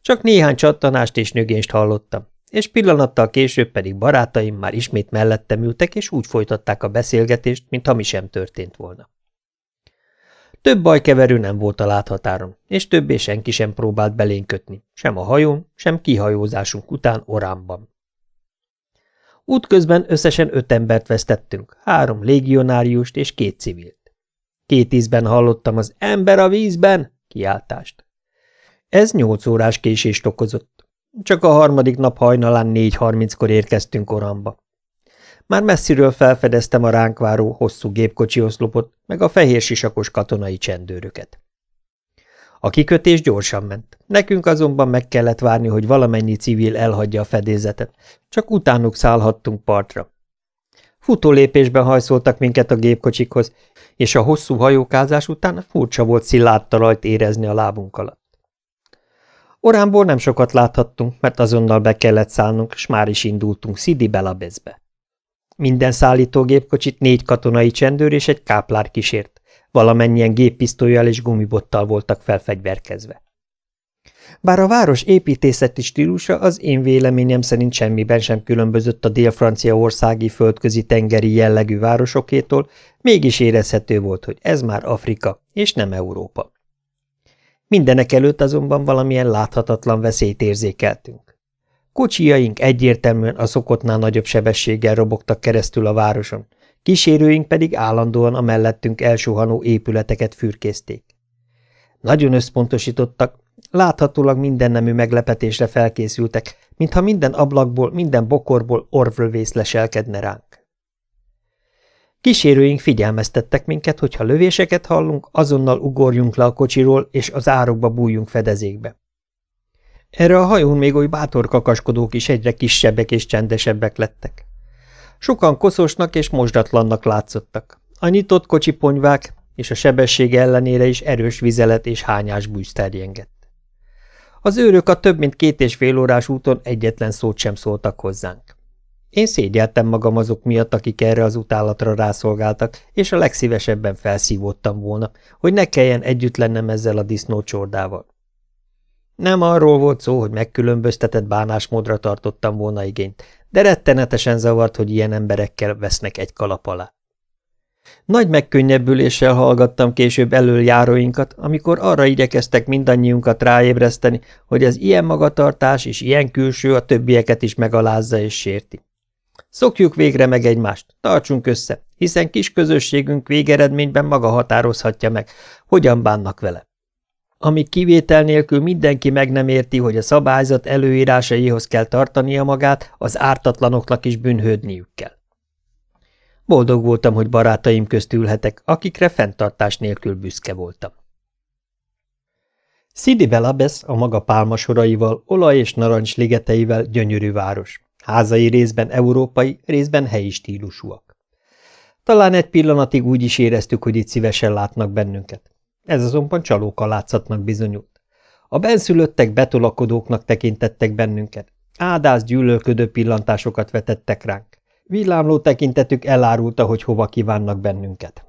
Csak néhány csattanást és nyögénst hallottam, és pillanattal később pedig barátaim már ismét mellettem ültek, és úgy folytatták a beszélgetést, mintha mi sem történt volna. Több bajkeverő nem volt a láthatáron, és többé senki sem próbált belénkötni, sem a hajón, sem kihajózásunk után Oránban. Útközben összesen öt embert vesztettünk, három légionáriust és két civilt. Két ízben hallottam az ember a vízben kiáltást. Ez nyolc órás késést okozott. Csak a harmadik nap hajnalán négy harminckor érkeztünk Oramba. Már messziről felfedeztem a ránk váró hosszú gépkocsi oszlopot, meg a fehér sisakos katonai csendőröket. A kikötés gyorsan ment. Nekünk azonban meg kellett várni, hogy valamennyi civil elhagyja a fedélzetet, csak utánuk szállhattunk partra. Futólépésben hajszoltak minket a gépkocsikhoz, és a hosszú hajókázás után furcsa volt szilárd talajt érezni a lábunk alatt. Oránból nem sokat láthattunk, mert azonnal be kellett szállnunk, és már is indultunk Sidi Belabezbe. Minden szállítógépkocsit négy katonai csendőr és egy káplár kísért. Valamennyien géppisztolyjal és gumibottal voltak felfegyverkezve. Bár a város építészeti stílusa az én véleményem szerint semmiben sem különbözött a dél-francia országi földközi tengeri jellegű városokétól, mégis érezhető volt, hogy ez már Afrika, és nem Európa. Mindenek előtt azonban valamilyen láthatatlan veszélyt érzékeltünk. Kocsijaink egyértelműen a szokottnál nagyobb sebességgel robogtak keresztül a városon, kísérőink pedig állandóan a mellettünk elsuhanó épületeket fürkészték. Nagyon összpontosítottak, láthatólag mindennemű meglepetésre felkészültek, mintha minden ablakból, minden bokorból orvrövész leselkedne ránk. Kísérőink figyelmeztettek minket, hogy ha lövéseket hallunk, azonnal ugorjunk le a kocsiról, és az árokba bújjunk fedezékbe. Erre a hajón még oly bátor kakaskodók is egyre kisebbek és csendesebbek lettek. Sokan koszosnak és mosdatlannak látszottak. A nyitott kocsi ponyvák és a sebesség ellenére is erős vizelet és hányás bűz terjengett. Az őrök a több mint két és fél órás úton egyetlen szót sem szóltak hozzánk. Én szégyeltem magam azok miatt, akik erre az utálatra rászolgáltak, és a legszívesebben felszívódtam volna, hogy ne kelljen együtt lennem ezzel a disznócsordával. Nem arról volt szó, hogy megkülönböztetett bánásmódra tartottam volna igényt, de rettenetesen zavart, hogy ilyen emberekkel vesznek egy kalap alá. Nagy megkönnyebbüléssel hallgattam később előjáróinkat, amikor arra igyekeztek mindannyiunkat ráébreszteni, hogy az ilyen magatartás és ilyen külső a többieket is megalázza és sérti. Szokjuk végre meg egymást, tartsunk össze, hiszen kis közösségünk végeredményben maga határozhatja meg, hogyan bánnak vele. Amíg kivétel nélkül mindenki meg nem érti, hogy a szabályzat előírásaihoz kell tartania magát, az ártatlanoknak is bűnhődniük kell. Boldog voltam, hogy barátaim közt ülhetek, akikre fenntartás nélkül büszke voltam. Sidi Belabes a maga pálmasoraival, olaj- és narancs ligeteivel gyönyörű város. Házai részben európai, részben helyi stílusúak. Talán egy pillanatig úgy is éreztük, hogy itt szívesen látnak bennünket. Ez azonban csalóka látszatnak bizonyult. A benszülöttek betolakodóknak tekintettek bennünket. Ádász gyűlölködő pillantásokat vetettek ránk. Villámló tekintetük elárulta, hogy hova kívánnak bennünket.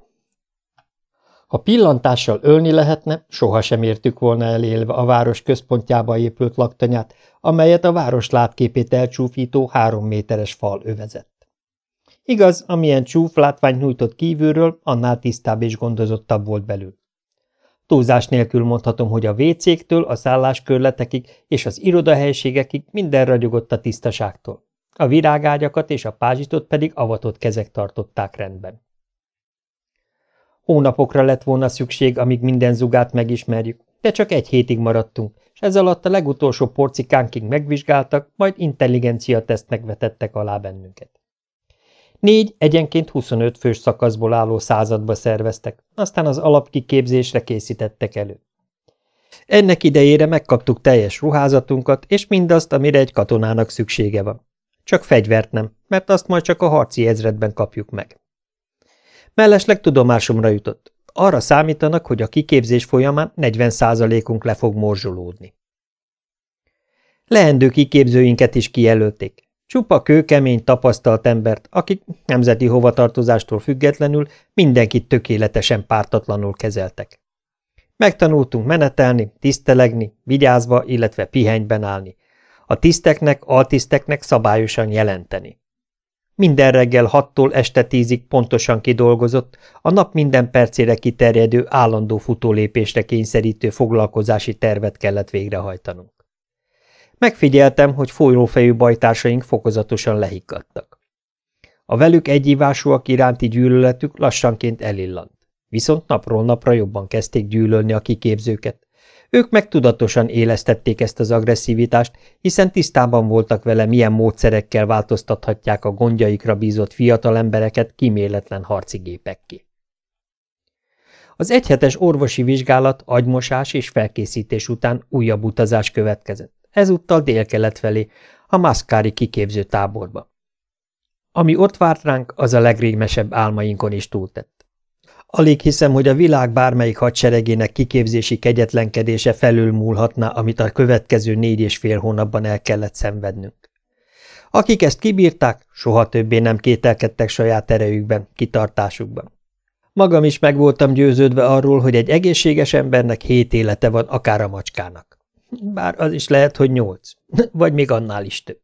Ha pillantással ölni lehetne, sohasem értük volna elélve a város központjába épült laktanyát, amelyet a város látképét elcsúfító három méteres fal övezett. Igaz, amilyen csúf látvány nyújtott kívülről, annál tisztább és gondozottabb volt belül. Túlzás nélkül mondhatom, hogy a WC-któl a szálláskörletekig és az irodahelységekig minden ragyogott a tisztaságtól. A virágágyakat és a pázsitot pedig avatott kezek tartották rendben. Hónapokra lett volna szükség, amíg minden zugát megismerjük, de csak egy hétig maradtunk, és ez alatt a legutolsó porcikánkig megvizsgáltak, majd intelligencia tesztnek vetettek alá bennünket. Négy egyenként 25 fős szakaszból álló századba szerveztek, aztán az alapkiképzésre készítettek elő. Ennek idejére megkaptuk teljes ruházatunkat, és mindazt, amire egy katonának szüksége van. Csak fegyvert nem, mert azt majd csak a harci ezredben kapjuk meg. Mellesleg tudomásomra jutott. Arra számítanak, hogy a kiképzés folyamán 40%-unk le fog morzsolódni. Leendő kiképzőinket is kijelölték. Csupa kőkemény, tapasztalt embert, akik nemzeti hovatartozástól függetlenül mindenkit tökéletesen pártatlanul kezeltek. Megtanultunk menetelni, tisztelegni, vigyázva, illetve pihenyben állni. A tiszteknek, altiszteknek szabályosan jelenteni. Minden reggel hattól este tízig pontosan kidolgozott, a nap minden percére kiterjedő, állandó futólépésre kényszerítő foglalkozási tervet kellett végrehajtanunk. Megfigyeltem, hogy folyófejű bajtársaink fokozatosan lehiggadtak. A velük egyívásúak iránti gyűlöletük lassanként elillant, viszont napról napra jobban kezdték gyűlölni a kiképzőket. Ők meg tudatosan élesztették ezt az agresszivitást, hiszen tisztában voltak vele, milyen módszerekkel változtathatják a gondjaikra bízott fiatal embereket kiméletlen harci gépekké. Az egyhetes orvosi vizsgálat, agymosás és felkészítés után újabb utazás következett ezúttal délkelet felé, a maszkári kiképző táborba. Ami ott várt ránk, az a legrémesebb álmainkon is túltett. Alig hiszem, hogy a világ bármelyik hadseregének kiképzési kegyetlenkedése felülmúlhatná, amit a következő négy és fél hónapban el kellett szenvednünk. Akik ezt kibírták, soha többé nem kételkedtek saját erejükben, kitartásukban. Magam is meg voltam győződve arról, hogy egy egészséges embernek hét élete van, akár a macskának. Bár az is lehet, hogy nyolc, vagy még annál is több.